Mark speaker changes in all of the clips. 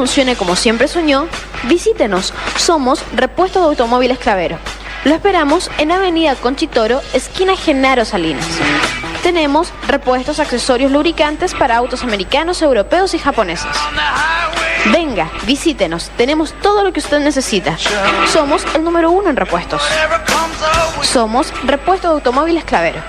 Speaker 1: funcione como siempre soñó, visítenos. Somos Repuestos de Automóviles Clavero. Lo esperamos en Avenida Conchitoro, esquina Genaro Salinas. Tenemos repuestos, accesorios, lubricantes para autos americanos, europeos y japoneses. Venga, visítenos. Tenemos todo lo que usted necesita. Somos el número uno en repuestos. Somos Repuestos de Automóviles Clavero.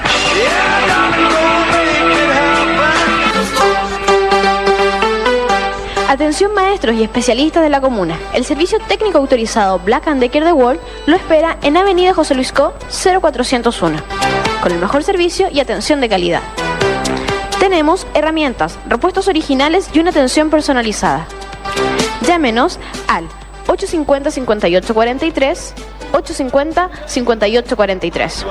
Speaker 1: Atención maestros y especialistas de la comuna. El servicio técnico autorizado Black Decker de World lo espera en Avenida José Luis Co 0401, con el mejor servicio y atención de calidad. Tenemos herramientas, repuestos originales y una atención personalizada. Llámenos al 850-5843, 850-5843.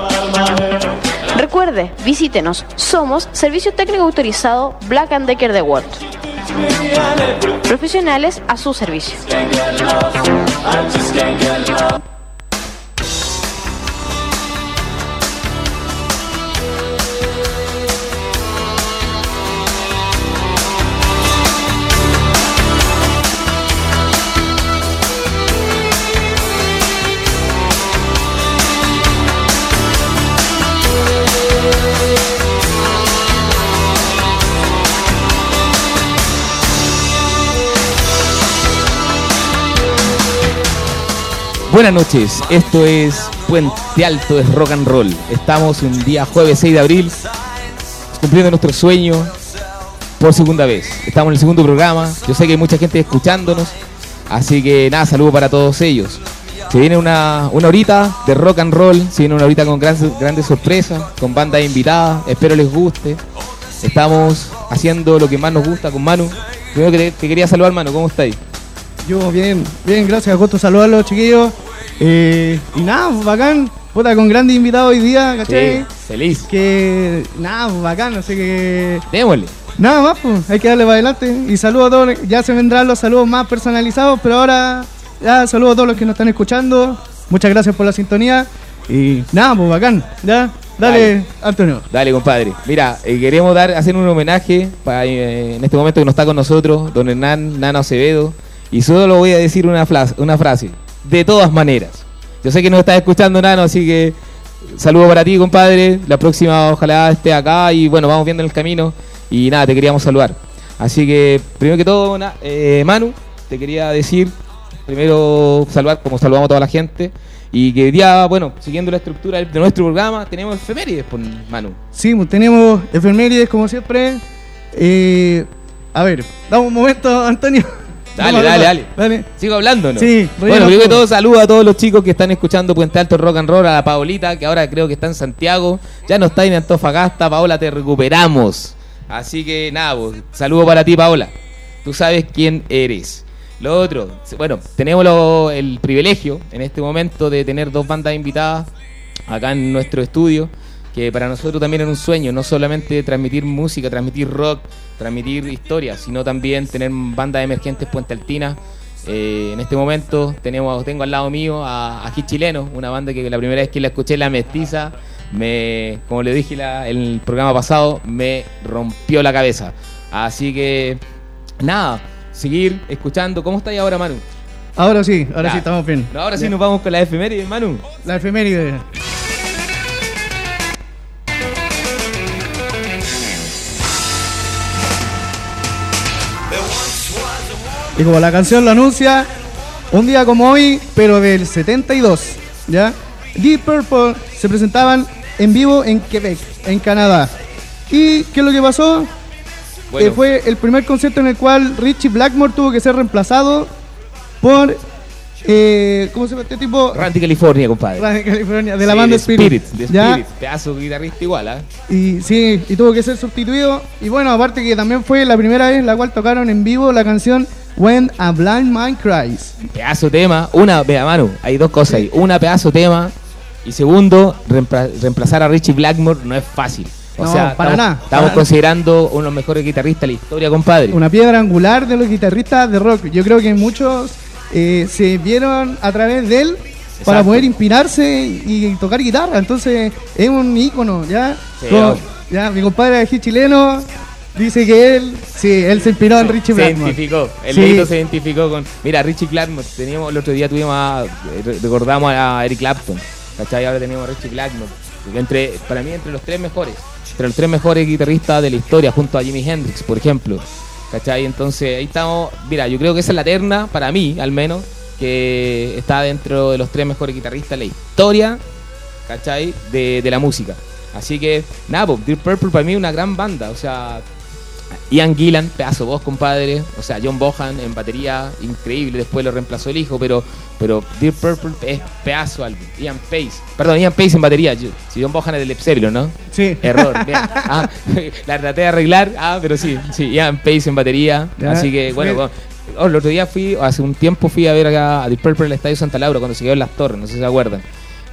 Speaker 1: Recuerde, visítenos. Somos Servicio Técnico Autorizado Black Decker de World. Profesionales a su servicio.
Speaker 2: Buenas noches, esto es Puente Alto es Rock and Roll. Estamos un día jueves 6 de abril, cumpliendo nuestro sueño por segunda vez. Estamos en el segundo programa, yo sé que hay mucha gente escuchándonos, así que nada, saludo para todos ellos. Se viene una, una horita de rock and roll, se viene una horita con grandes, grandes sorpresas, con bandas invitadas, espero les guste. Estamos haciendo lo que más nos gusta con Manu. Primero que te quería saludar, Manu, ¿cómo estáis?
Speaker 3: Yo bien, bien, gracias, gusto saludarlos chiquillos. Eh, y nada, pues, bacán, puta, con grandes invitados hoy día, ¿cachai?
Speaker 2: Sí, feliz.
Speaker 3: Que nada, pues, bacán, así que
Speaker 2: Démosle.
Speaker 3: nada más, pues, hay que darle para adelante. Y saludos a todos, ya se vendrán los saludos más personalizados, pero ahora ya saludos a todos los que nos están escuchando. Muchas gracias por la sintonía. Y nada, pues bacán, ya. Dale,
Speaker 2: Dale.
Speaker 3: Antonio.
Speaker 2: Dale, compadre. Mira, eh, queremos dar, hacer un homenaje para, eh, en este momento que no está con nosotros, don Hernán Nano Acevedo. Y solo voy a decir una, una frase. De todas maneras. Yo sé que nos estás escuchando, Nano, así que saludo para ti, compadre. La próxima ojalá esté acá y bueno, vamos viendo en el camino. Y nada, te queríamos saludar. Así que, primero que todo, eh, Manu, te quería decir, primero saludar como saludamos a toda la gente. Y que día, bueno, siguiendo la estructura de nuestro programa, tenemos efemérides, por Manu.
Speaker 3: Sí, pues, tenemos efemérides como siempre. Eh, a ver, dame un momento, Antonio.
Speaker 2: Dale, dale, dale.
Speaker 3: Dale.
Speaker 2: Sigo hablando, ¿no?
Speaker 3: Sí,
Speaker 2: Bueno, primero que
Speaker 3: todo.
Speaker 2: saludo a todos los chicos que están escuchando Puente Alto Rock and Roll, a la Paolita, que ahora creo que está en Santiago, ya no está en Antofagasta, Paola, te recuperamos. Así que nada, pues, saludo para ti, Paola. Tú sabes quién eres. Lo otro, bueno, tenemos lo- el privilegio en este momento de tener dos bandas invitadas acá en nuestro estudio. Que para nosotros también era un sueño, no solamente transmitir música, transmitir rock, transmitir historias, sino también tener bandas emergentes Puente Altina. Eh, en este momento tenemos, tengo al lado mío a, a Hit Chileno, una banda que la primera vez que la escuché, La Mestiza, me, como le dije la- en el programa pasado, me rompió la cabeza. Así que, nada, seguir escuchando. ¿Cómo estáis ahora, Manu?
Speaker 3: Ahora sí, ahora
Speaker 2: Ya.
Speaker 3: sí estamos bien.
Speaker 2: No, ahora sí nos vamos con la efeméride, Manu.
Speaker 3: La efeméride. Y como la canción lo anuncia, un día como hoy, pero del 72, ¿ya? Deep Purple se presentaban en vivo en Quebec, en Canadá. ¿Y qué es lo que pasó?
Speaker 2: Bueno,
Speaker 3: Eh, fue el primer concierto en el cual Richie Blackmore tuvo que ser reemplazado por... eh, ¿Cómo se llama este tipo?
Speaker 2: Randy California, compadre.
Speaker 3: de California, de la
Speaker 2: Sí,
Speaker 3: banda
Speaker 2: de
Speaker 3: Spirit.
Speaker 2: de
Speaker 3: ¿ya?
Speaker 2: Spirit. Pedazo de guitarrista igual, ¿ah?
Speaker 3: Y sí, y tuvo que ser sustituido. Y bueno, aparte que también fue la primera vez en la cual tocaron en vivo la canción When a Blind Man Cries.
Speaker 2: Pedazo tema. Una, vea, Manu, hay dos cosas ahí. Una, pedazo tema. Y segundo, reempla- reemplazar a Richie Blackmore no es fácil. O
Speaker 3: No,
Speaker 2: sea,
Speaker 3: para
Speaker 2: estamos,
Speaker 3: nada,
Speaker 2: estamos
Speaker 3: para
Speaker 2: considerando uno de los mejores guitarristas de la historia, compadre.
Speaker 3: Una piedra angular de los guitarristas de rock. Yo creo que muchos eh, se vieron a través de él para poder inspirarse y tocar guitarra. Entonces es un ícono, ¿ya?
Speaker 2: Sí,
Speaker 3: ya, mi compadre aquí chileno dice que él, sí, él se inspiró en Richie
Speaker 2: se
Speaker 3: Blackmore.
Speaker 2: identificó, el
Speaker 3: Sí.
Speaker 2: se identificó con. Mira, Richie Blackmore, teníamos el otro día tuvimos a- eh, recordamos a Eric Clapton, ¿cachai? Ahora tenemos a Richie Blackmore. Entre, para mí, entre los tres mejores, entre los tres mejores guitarristas de la historia, junto a Jimi Hendrix, por ejemplo. ¿Cachai? Entonces ahí estamos. Mira, yo creo que esa es la terna, para mí al menos, que está dentro de los tres mejores guitarristas de la historia, ¿cachai? De, de la música. Así que, nada, pues, Deep Purple para mí es una gran banda. O sea, Ian Gillan, pedazo voz, compadre. O sea, John Bohan en batería, increíble. Después lo reemplazó el hijo, pero, pero Deep Purple es pedazo álbum. Ian Pace, perdón, Ian Pace en batería. Si John Bohan es del Zeppelin, ¿no?
Speaker 3: Sí.
Speaker 2: Error, bien. Ah, la traté de arreglar, ah, pero sí, sí, Ian Pace en batería.
Speaker 3: Ya,
Speaker 2: Así que, bueno, con- oh, el otro día fui, hace un tiempo fui a ver acá a Deep Purple en el Estadio Santa Laura cuando se quedó en las torres, no sé si se acuerdan.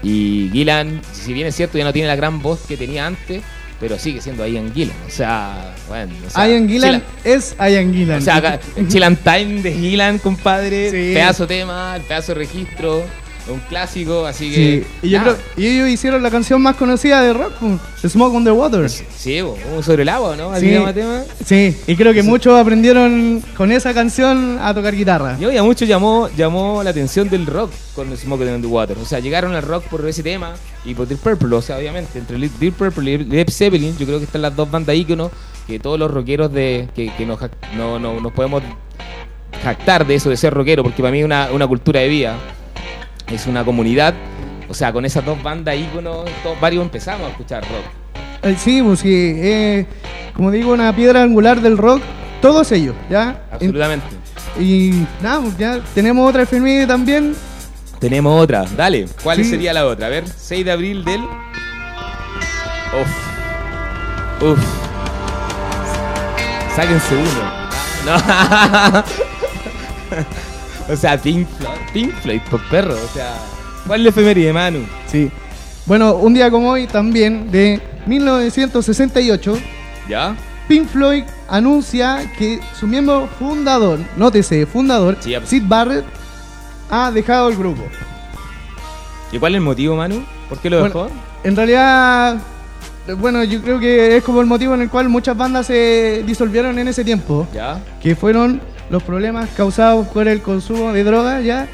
Speaker 2: Y Gillan, si bien es cierto, ya no tiene la gran voz que tenía antes, pero sigue siendo Ian Gillan. O sea, bueno. O sea,
Speaker 3: Ian Gillan es Ian Gillan.
Speaker 2: o sea, Chill Time de Gillan, compadre.
Speaker 3: Sí.
Speaker 2: Pedazo tema, el pedazo registro, un clásico, así
Speaker 3: Sí,
Speaker 2: que.
Speaker 3: y yo creo, y ellos hicieron la canción más conocida de rock, pues, Smoke on the Water.
Speaker 2: Sí, sobre el agua, ¿no? Así
Speaker 3: Sí.
Speaker 2: tema.
Speaker 3: Sí, y creo que muchos aprendieron con esa canción a tocar guitarra.
Speaker 2: Yo ya mucho llamó, llamó la atención del rock con Smoke on the Water. O sea, llegaron al rock por ese tema y por Deep Purple, o sea, obviamente. Entre Deep Purple y Led Zeppelin, yo creo que están las dos bandas íconos que todos los rockeros de que, que nos, no, no, nos podemos jactar de eso, de ser rockero, porque para mí es una, una cultura de vida. Es una comunidad. O sea, con esas dos bandas íconos, varios empezamos a escuchar rock.
Speaker 3: Eh, sí, pues sí, eh, como digo, una piedra angular del rock, todos ellos, ¿ya?
Speaker 2: Absolutamente.
Speaker 3: En- y nada, pues ya tenemos otra efeméride también.
Speaker 2: Tenemos otra, dale. ¿Cuál
Speaker 3: Sí.
Speaker 2: sería la otra? A ver, 6 de abril del. Uf. Uf. Sáquense uno. No. O sea, Pink Floyd, Pink Floyd, por perro. O sea, ¿cuál es la efeméride, Manu?
Speaker 3: Sí. Bueno, un día como hoy también, de 1968,
Speaker 2: ¿Ya?
Speaker 3: Pink Floyd anuncia que su miembro fundador, nótese, fundador,
Speaker 2: Sí, pues.
Speaker 3: Sid Barrett, ha dejado el grupo.
Speaker 2: ¿Y cuál es el motivo, Manu? ¿Por qué lo
Speaker 3: Bueno,
Speaker 2: dejó?
Speaker 3: En realidad, bueno, yo creo que es como el motivo en el cual muchas bandas se disolvieron en ese tiempo,
Speaker 2: ¿Ya?
Speaker 3: que fueron los problemas causados por el consumo de drogas, ¿ya?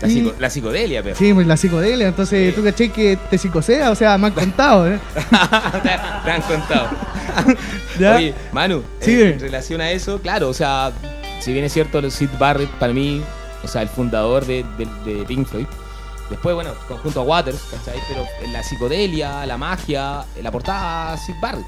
Speaker 2: La, psico- la psicodelia, pero.
Speaker 3: Sí, pues la psicodelia, entonces tú caché que te psicosea, o sea, me han contado, ¿eh?
Speaker 2: te, han contado.
Speaker 3: ¿Ya?
Speaker 2: Oye, Manu,
Speaker 3: Sí,
Speaker 2: en,
Speaker 3: dime.
Speaker 2: en relación a eso, claro, o sea, si bien es cierto, Sid Barrett, para mí, o sea, el fundador de, de- de Pink Floyd, después, bueno, conjunto a Waters, ¿cachai? Pero la psicodelia, la magia, la portada, Sid Barrett.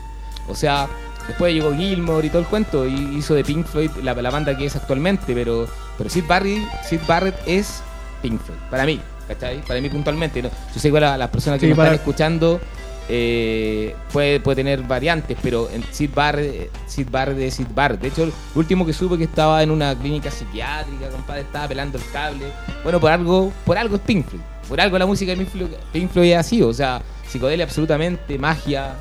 Speaker 2: O sea, después llegó Gilmore y todo el cuento, y hizo de Pink Floyd la, la banda que es actualmente, pero, pero Sid, Barrett, Sid Barrett es Pink Floyd, para mí, ¿cachai? Para mí puntualmente. ¿no? Yo sé que la- las personas que
Speaker 3: Sí,
Speaker 2: me
Speaker 3: para-
Speaker 2: están escuchando eh, puede, puede tener variantes, pero en Sid Barrett, Sid Barrett es Sid Barrett. De hecho, el último que supe que estaba en una clínica psiquiátrica, compadre, estaba pelando el cable. Bueno, por algo, por algo es Pink Floyd. Por algo la música de Pink Floyd, Pink Floyd es así, o sea, psicodelia absolutamente, magia,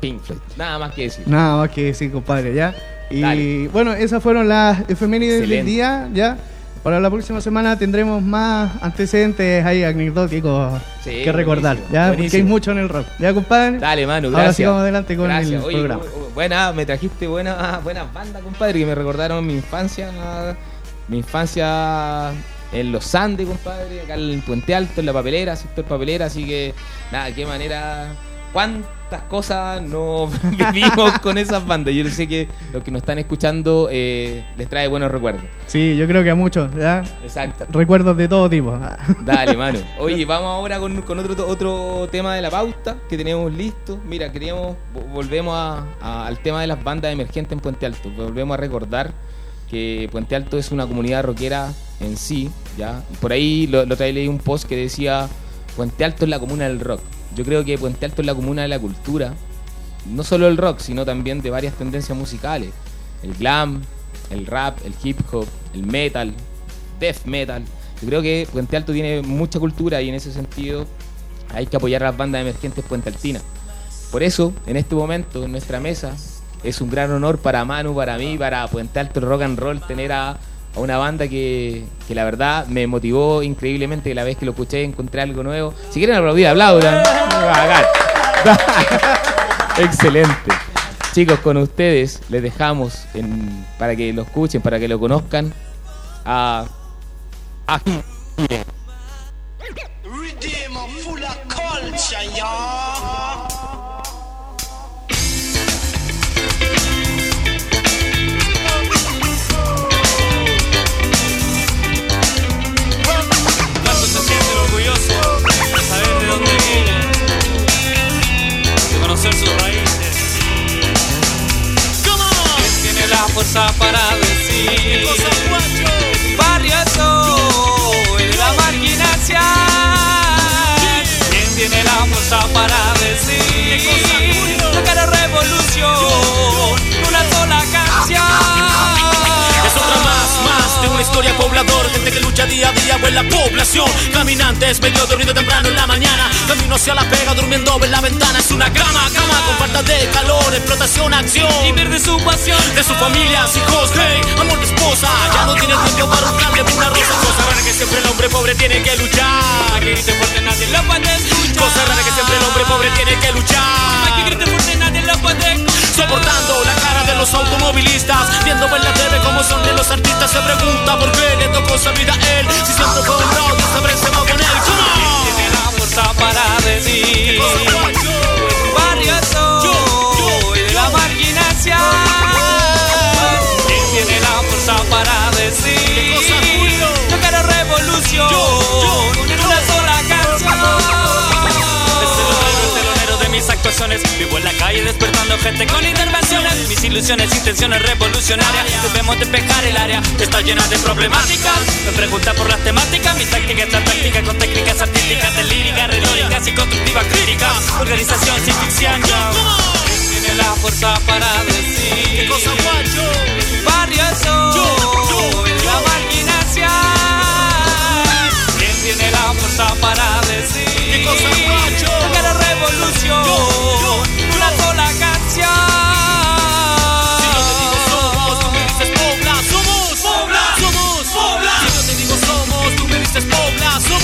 Speaker 2: Pink Floyd. Nada más que decir.
Speaker 3: Nada más que decir, compadre, ¿ya? Y
Speaker 2: Dale.
Speaker 3: bueno, esas fueron las efemérides del día, ¿ya? Para la próxima semana tendremos más antecedentes ahí anecdóticos
Speaker 2: Sí,
Speaker 3: que recordar,
Speaker 2: buenísimo,
Speaker 3: ¿ya? Porque hay
Speaker 2: buenísimo.
Speaker 3: mucho en el rock, ¿ya, compadre?
Speaker 2: Dale, Manu,
Speaker 3: Ahora
Speaker 2: gracias.
Speaker 3: sí vamos adelante con
Speaker 2: Gracias.
Speaker 3: el
Speaker 2: Oye,
Speaker 3: programa.
Speaker 2: bu- buena, me trajiste buenas buenas bandas, compadre, que me recordaron mi infancia. Mi infancia en los Andes, compadre, acá en Puente Alto, en la papelera, sector papelera, así que nada, qué manera, cuántas cosas no vivimos con esas bandas. Yo sé que los que nos están escuchando eh, les trae buenos recuerdos.
Speaker 3: Sí, yo creo que a muchos, ¿ya?
Speaker 2: Exacto.
Speaker 3: Recuerdos de todo tipo.
Speaker 2: Dale, mano. Oye, vamos ahora con, con otro, otro tema de la pauta que tenemos listo. Mira, queríamos, vo- volvemos a- a- al tema de las bandas emergentes en Puente Alto. Volvemos a recordar que Puente Alto es una comunidad rockera en sí, ¿ya? Por ahí lo, lo traí leí un post que decía Puente Alto es la comuna del rock. Yo creo que Puente Alto es la comuna de la cultura, no solo el rock, sino también de varias tendencias musicales. El glam, el rap, el hip hop, el metal, death metal. Yo creo que Puente Alto tiene mucha cultura y en ese sentido hay que apoyar a las bandas emergentes puentealtinas. Por eso, en este momento, en nuestra mesa, es un gran honor para Manu, para mí, para Puente Alto Rock and Roll, tener a, a una banda que, que la verdad me motivó increíblemente. La vez que lo escuché encontré algo nuevo. Si quieren aplaudir, aplaudan. Excelente. Chicos, con ustedes les dejamos para que lo escuchen, para que lo conozcan a, a
Speaker 4: en la población. Caminantes, medio dormido temprano en la mañana. Camino hacia la pega, durmiendo en la ventana. Es una cama, cama con falta de calor Explotación, acción.
Speaker 5: Y pierde su pasión.
Speaker 4: de su familia, hijos, hey, amor de esposa. Ya no tiene tiempo para un cambio, una rosa. Cosa rara que siempre el hombre pobre tiene que luchar.
Speaker 5: Que grite fuerte, nadie lo puede escuchar.
Speaker 4: Cosa rara que siempre el hombre pobre tiene que luchar.
Speaker 5: Que grite fuerte, nadie lo puede escuchar.
Speaker 4: Soportando la de los automovilistas Viendo en la TV cómo son de los artistas Se pregunta por qué le tocó esa vida a él Si siempre fue un rock, siempre se va con él Come on.
Speaker 5: Tiene la fuerza para decir. Barrio soy de la marginación.
Speaker 4: Actuaciones.
Speaker 5: Vivo en la calle despertando gente con intervenciones. Mis ilusiones, intenciones revolucionarias. Debemos despejar el área
Speaker 4: Está llena de problemáticas.
Speaker 5: Me pregunta por las temáticas Mi táctica está práctica con técnicas artísticas De lírica, retóricas y constructiva crítica. Organización sin ficción ¿Quién tiene la fuerza para decir
Speaker 4: ¿Qué cosa guacho?
Speaker 5: Barrio soy de la marginación. ¿Quién tiene la fuerza para decir.
Speaker 4: ¿Qué cosa, guacho?
Speaker 5: Toca la revolución. Una sola canción.
Speaker 4: Si yo te digo somos, tú me dices Pobla Somos. Pobla Somos. Pobla. Si yo te digo somos, tú me dices Pobla Somos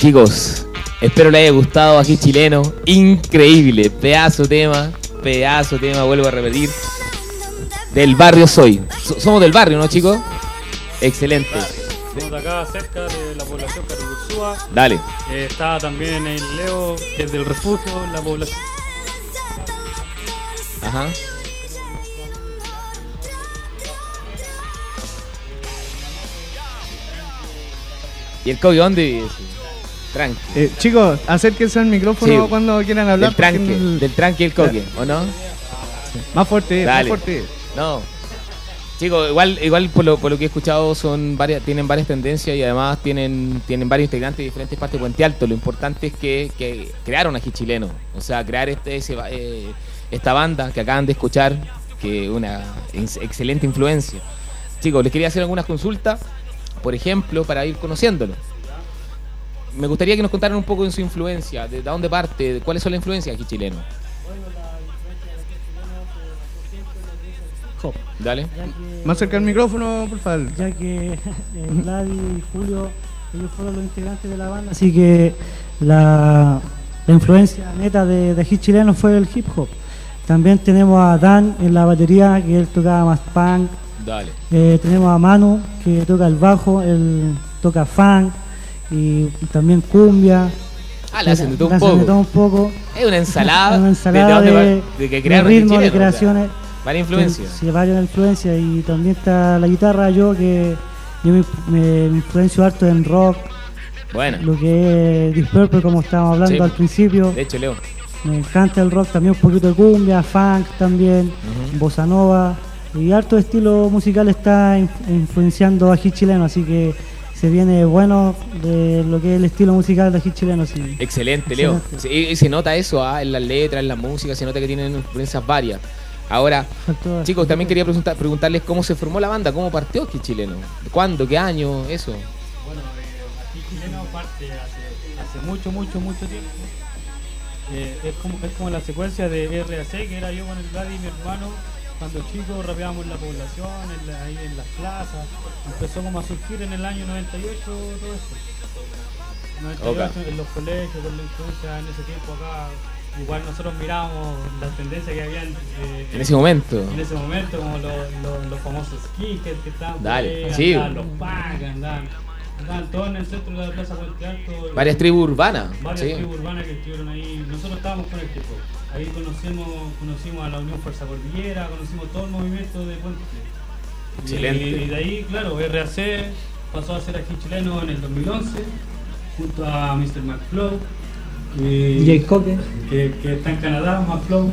Speaker 2: Chicos, espero les haya gustado aquí chileno. Increíble, pedazo tema, pedazo tema, vuelvo a repetir. Del barrio soy. So- somos del barrio, ¿no, chicos? Excelente.
Speaker 6: Estamos acá cerca de la población Caribursúa.
Speaker 2: Dale.
Speaker 6: Eh, está también el Leo, que es del refugio, la población.
Speaker 2: Ajá. ¿Y el Kobe dónde vive? Tranqui.
Speaker 3: Eh, chicos, acérquense al micrófono
Speaker 2: Sí.
Speaker 3: cuando quieran hablar.
Speaker 2: Del
Speaker 3: porque el-
Speaker 2: del el coque, ¿o no?
Speaker 3: Más fuerte, más fuerte.
Speaker 2: No. Chicos, igual, igual por lo, por lo que he escuchado son varias, tienen varias tendencias y además tienen, tienen varios integrantes de diferentes partes de Puente Alto. Lo importante es que, que crearon aquí chileno. O sea, crear este, ese eh, esta banda que acaban de escuchar, que es una ex- excelente influencia. Chicos, les quería hacer algunas consultas, por ejemplo, para ir conociéndolo. Me gustaría que nos contaran un poco de su influencia, de, de dónde parte, de cuáles son las influencias aquí chilenos.
Speaker 7: Hop.
Speaker 2: Dale.
Speaker 7: Ya que,
Speaker 3: Más cerca al micrófono, por favor.
Speaker 7: ya que eh, Vlad y Julio, ellos fueron los integrantes de la banda, así que la, la influencia neta de, de hit chileno fue el hip hop. También tenemos a Dan en la batería, que él tocaba más punk.
Speaker 2: Dale.
Speaker 7: Eh, tenemos a Manu, que toca el bajo, él toca funk y también cumbia.
Speaker 2: Ah, le hacen de todo un
Speaker 7: de
Speaker 2: poco.
Speaker 7: todo un poco.
Speaker 2: Es una ensalada,
Speaker 7: Una ensalada
Speaker 2: de,
Speaker 7: de,
Speaker 2: de que
Speaker 7: de
Speaker 2: aquí
Speaker 7: de
Speaker 2: o sea,
Speaker 7: creaciones.
Speaker 2: varias influencias.
Speaker 7: Sí, varias influencias. Y también está la guitarra, yo que yo me, me- me influencio harto en rock,
Speaker 2: Bueno,
Speaker 7: lo que es Deep Purple, como estábamos hablando
Speaker 2: Sí.
Speaker 7: al principio.
Speaker 2: de hecho, Leo.
Speaker 7: Me encanta el rock, también un poquito de cumbia, funk también, bossa nova. Y harto estilo musical está in- influenciando a hit chileno, así que se viene bueno de lo que es el estilo musical de hit chileno. Sí.
Speaker 2: Excelente, Leo.
Speaker 7: Excelente.
Speaker 2: Se nota eso ah, en las letras, en la música, se nota que tienen influencias varias. Ahora, chicos, también quería preguntar, preguntarles cómo se formó la banda, cómo partió aquí chileno. ¿Cuándo? ¿Qué año? Eso.
Speaker 6: Bueno, eh, aquí chileno parte hace, hace mucho, mucho, mucho tiempo. Eh, es, como, es como la secuencia de RAC, que era yo con el Vlad y mi hermano, cuando chicos rapeábamos en la población, en la- ahí en las plazas. Empezó como a surgir en el año 98 todo esto. 98 en los colegios, con la influencia en ese tiempo acá. Igual nosotros mirábamos las tendencias que habían eh,
Speaker 2: En ese momento.
Speaker 6: en ese momento, como los, los, los famosos skinheads que estaban
Speaker 2: Dale,
Speaker 6: ahí,
Speaker 2: sí.
Speaker 6: andaban los punk, andaban, todos en el centro de la Plaza Puente Alto.
Speaker 2: Varias tribus urbanas.
Speaker 6: varias
Speaker 2: sí.
Speaker 6: tribus urbanas que estuvieron ahí. Nosotros estábamos con el hop. Ahí conocimos, conocimos a la Unión Fuerza Cordillera, conocimos todo el movimiento de Puente.
Speaker 2: Excelente.
Speaker 6: Y, y de ahí, claro, RAC pasó a ser aquí chileno en el 2011, junto a Mr. McFlow. Y-
Speaker 7: Jay Coque.
Speaker 6: que, que está en Canadá.
Speaker 7: Jay
Speaker 6: McFlow.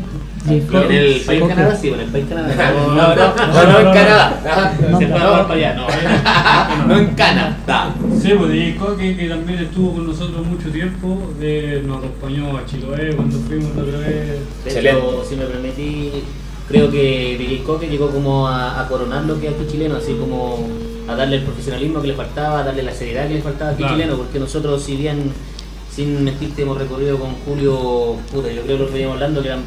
Speaker 8: En el país
Speaker 7: Coque.
Speaker 8: Canadá, sí, en el país Canadá.
Speaker 6: No,
Speaker 8: No, no, no, no, en Canadá.
Speaker 7: No,
Speaker 8: Se
Speaker 7: no,
Speaker 8: fue
Speaker 7: no.
Speaker 8: para allá. No, no en Canadá.
Speaker 6: Sí, pues de Coque, que también estuvo con nosotros mucho tiempo, eh, nos acompañó a Chiloé cuando fuimos la otra vez.
Speaker 8: De
Speaker 2: Excelente.
Speaker 8: hecho, si me permití, creo que DJ Coque llegó como a, a coronar lo que es aquí chileno, así como a darle el profesionalismo que le faltaba, a darle la seriedad que le faltaba aquí
Speaker 6: Claro.
Speaker 8: chileno, porque nosotros, si bien, sin mentirte, hemos recorrido con Julio, puta, yo creo que lo veníamos hablando, que eran-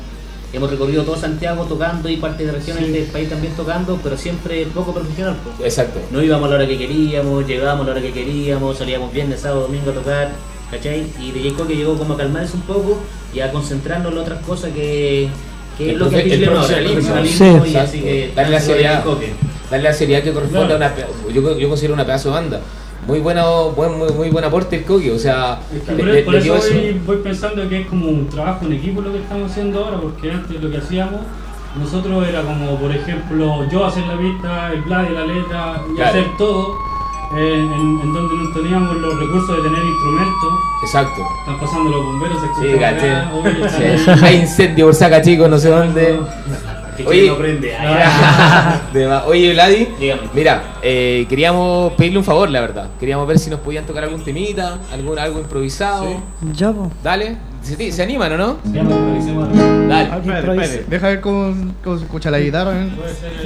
Speaker 8: hemos recorrido todo Santiago tocando y parte de regiones
Speaker 6: Sí.
Speaker 8: del país también tocando, pero siempre poco profesional.
Speaker 2: Exacto.
Speaker 8: No íbamos a la hora que queríamos, llegábamos a la hora que queríamos, salíamos viernes, sábado, domingo a tocar, ¿cachai? Y DJ Coque llegó como a calmarse un poco y a concentrarnos en otras cosas que, que
Speaker 2: El
Speaker 8: es lo que
Speaker 2: el profesionalismo.
Speaker 8: y así que
Speaker 2: Darle la seriedad. Darle la seriedad que corresponde a una. Yo, yo considero una pedazo de banda. Muy bueno, buen, muy, muy buen aporte el Coque. O sea,
Speaker 6: Es que
Speaker 2: le-
Speaker 6: por,
Speaker 2: le-
Speaker 6: por
Speaker 2: le
Speaker 6: eso voy, pensando que es como un trabajo en equipo lo que estamos haciendo ahora, porque antes lo que hacíamos, nosotros era como, por ejemplo, yo hacer la pista, el Vlad y la letra, y
Speaker 2: Claro.
Speaker 6: hacer todo, eh, en, en donde no teníamos los recursos de tener instrumentos.
Speaker 2: Exacto.
Speaker 6: Están pasando los bomberos, se
Speaker 2: Sí,
Speaker 6: acá,
Speaker 2: Hay incendio por saca, chicos, no sé dónde.
Speaker 8: Que
Speaker 2: Oye.
Speaker 8: chileno prende.
Speaker 2: De más. Oye, Vladi,
Speaker 8: Dígame.
Speaker 2: mira, eh, queríamos pedirle un favor, la verdad. Queríamos ver si nos podían tocar algún temita, algún, algo improvisado.
Speaker 7: Ya, po.
Speaker 2: Dale, ¿Se, se animan o no?
Speaker 8: Ya, revisemos.
Speaker 2: Dale.
Speaker 3: Ah, espérate,
Speaker 7: Improvisa.
Speaker 3: espérate. Deja ver cómo, cómo se escucha la guitarra. ¿eh?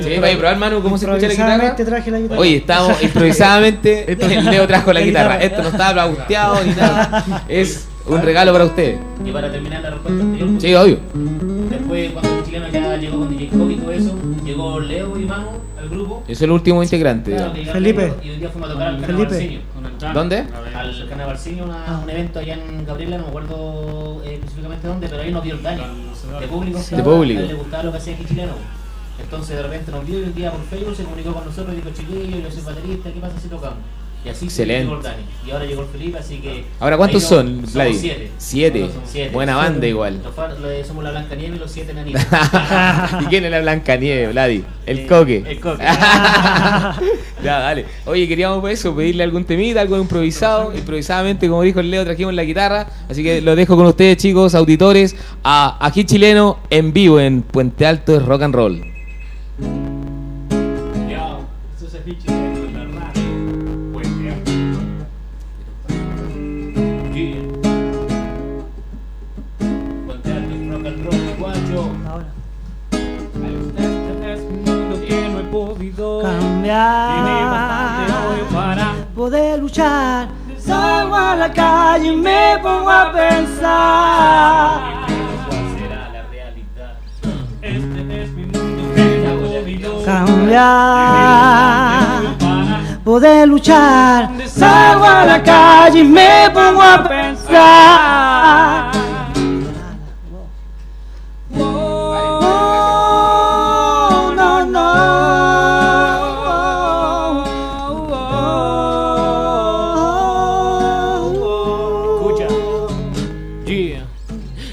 Speaker 2: Sí,
Speaker 6: eh,
Speaker 2: vaya a probar, Manu, cómo se escucha la guitarra.
Speaker 7: Improvisadamente traje la guitarra.
Speaker 2: Oye, estamos improvisadamente.
Speaker 3: Esto-
Speaker 2: Leo trajo la
Speaker 7: La
Speaker 2: guitarra. Esto no está pausteado ni nada. Es un regalo para usted.
Speaker 8: Y para terminar la respuesta anterior,
Speaker 2: Sí, obvio.
Speaker 8: después cuando chileno ya llegó con DJ Kobe y todo eso, llegó Leo y Manu al grupo.
Speaker 2: Soy el último integrante.
Speaker 8: Claro, que
Speaker 7: Felipe.
Speaker 8: Leo, Y hoy día fuimos a tocar al
Speaker 7: Felipe.
Speaker 8: Carnavalcinho.
Speaker 2: ¿Dónde?
Speaker 8: Al Carnavalcinho, una- un evento allá en Gabriela, no me acuerdo eh, específicamente dónde, pero ahí nos vio el Dani. De público.
Speaker 2: De público.
Speaker 8: A él le gustaba lo que hacía aquí chileno. Entonces de repente nos vio y un día por Facebook se comunicó con nosotros y dijo, chiquillo, yo soy baterista, ¿qué pasa si tocamos? Y así
Speaker 2: Excelente.
Speaker 8: llegó el Dani. Y ahora llegó el Felipe, así que...
Speaker 2: Ahora, ¿cuántos son, Vladi?
Speaker 8: Siete.
Speaker 2: Siete. Buena banda igual.
Speaker 8: Los somos la Blanca Nieve y los siete nanitos.
Speaker 2: ¿Y quién es la Blanca Nieve, Vladi? El
Speaker 8: Eh,
Speaker 2: coque.
Speaker 8: el coque.
Speaker 2: ya, dale. Oye, queríamos por eso, pedirle algún temita, algo improvisado. Improvisadamente, como dijo el Leo, trajimos la guitarra. Así que lo dejo con ustedes, chicos, auditores, a Aquí Chileno en vivo en Puente Alto de Rock and Roll.
Speaker 7: Cambiar.
Speaker 5: Tiene bastante hoy para
Speaker 7: poder luchar. Salgo a la calle y me pongo a pensar.
Speaker 8: ¿Cuál será la realidad?
Speaker 5: Este es mi mundo que no he podido
Speaker 7: Cambiar. Poder luchar. Salgo a la calle y me pongo a pensar.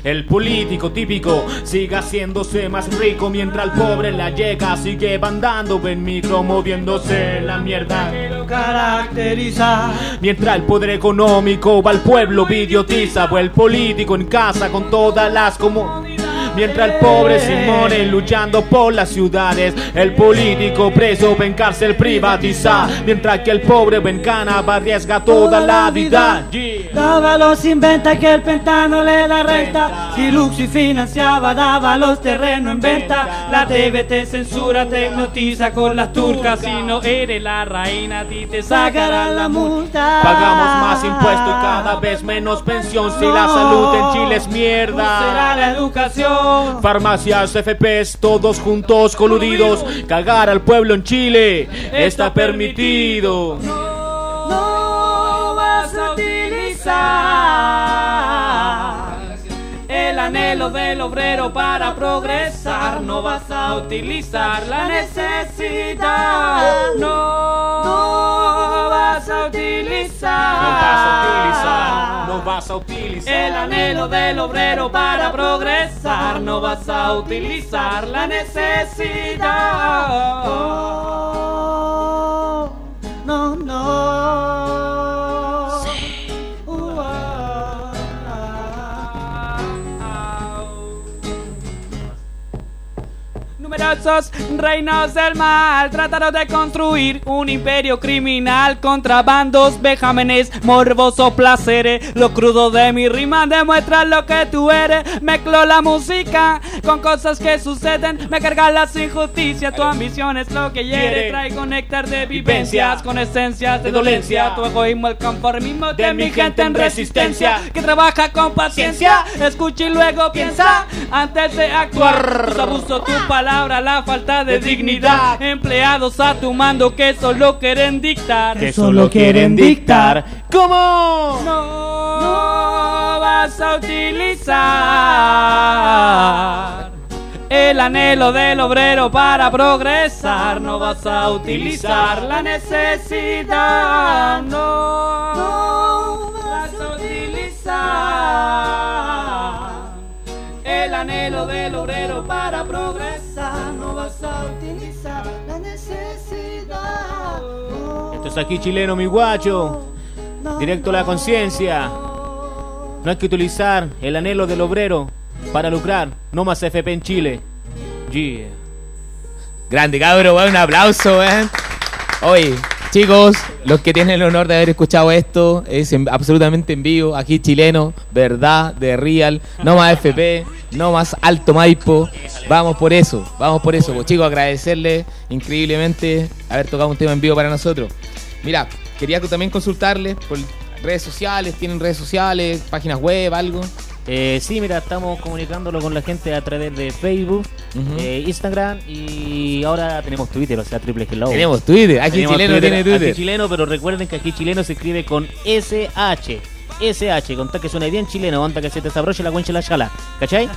Speaker 4: El político típico sigue haciéndose más rico mientras el pobre la llega, sigue bandando en micro moviéndose la mierda.
Speaker 7: Caracteriza.
Speaker 4: Mientras el poder económico va al pueblo, idiotiza, va el político en casa con todas las como. Mientras el pobre Simone luchando por las ciudades, el político preso va en cárcel privatizar, mientras que el pobre va en cana va arriesga toda la vida. Yeah.
Speaker 7: Dávalos inventa que el pentano le da renta. Si Luxi financiaba, daba los terrenos en venta.
Speaker 5: La TV te censura, te hipnotiza con las turcas. Si no eres la reina, a ti te sacarán la multa.
Speaker 4: Pagamos más impuestos y cada vez menos pensión si la salud en Chile es
Speaker 5: será
Speaker 4: mierda.
Speaker 5: la educación.
Speaker 4: Farmacias, FPs, todos juntos, coludidos. Cagar al pueblo en Chile está permitido.
Speaker 5: No vas a utilizar el anhelo del obrero para progresar. No vas a utilizar la necesidad. No, no vas a utilizar.
Speaker 4: No vas a utilizar, no vas a utilizar.
Speaker 5: El anhelo del obrero para progresar, no vas a utilizar la necesidad.
Speaker 7: Oh, no, no.
Speaker 5: Reinos del mal trataron de construir un imperio criminal, contrabandos, vejámenes, morbosos placeres. Lo crudo de mi rima demuestra lo que tú eres. Mezclo la música con cosas que suceden, me cargan las injusticias. Tu ambición es lo que hiere.
Speaker 4: Quiere.
Speaker 5: Traigo néctar de vivencias con esencias de dolencia. Tu egoísmo, el conformismo de, mi gente en resistencia que trabaja con paciencia. Escucha y luego piensa antes de actuar. Tus abusos, tu la falta de dignidad. Empleados a tu mando que solo quieren dictar.
Speaker 4: Que solo quieren dictar. ¿Cómo?
Speaker 5: No, no vas a utilizar el anhelo del obrero para progresar. No vas a utilizar la necesidad. No, no vas a utilizar el anhelo del obrero para progresar. No vas a utilizar la necesidad.
Speaker 4: Esto es aquí chileno, mi guacho. Directo a la conciencia. No hay que utilizar el anhelo del obrero para lucrar. No más FP en Chile. Yeah.
Speaker 2: Grande cabro, un aplauso. Oye, chicos, los que tienen el honor de haber escuchado esto, es en- absolutamente en vivo, aquí chileno, verdad, de real, no más FP, no más Alto Maipo. Vamos por eso, vamos por eso, pues, chicos, agradecerles increíblemente haber tocado un tema en vivo para nosotros. Mira, quería que también consultarles por redes sociales, tienen redes sociales, páginas web, algo.
Speaker 8: Eh, sí, mira, estamos comunicándolo con la gente a través de Facebook, eh, Instagram y ahora tenemos Twitter, o sea, Triple Hello.
Speaker 2: Tenemos Twitter. Aquí
Speaker 8: Tenemos
Speaker 2: chileno tiene Twitter.
Speaker 8: Aquí chileno, pero recuerden que aquí chileno se escribe con SH. SH, conta que suena bien chileno, conta que se te desabroche la cuencha y la chala, ¿cachai?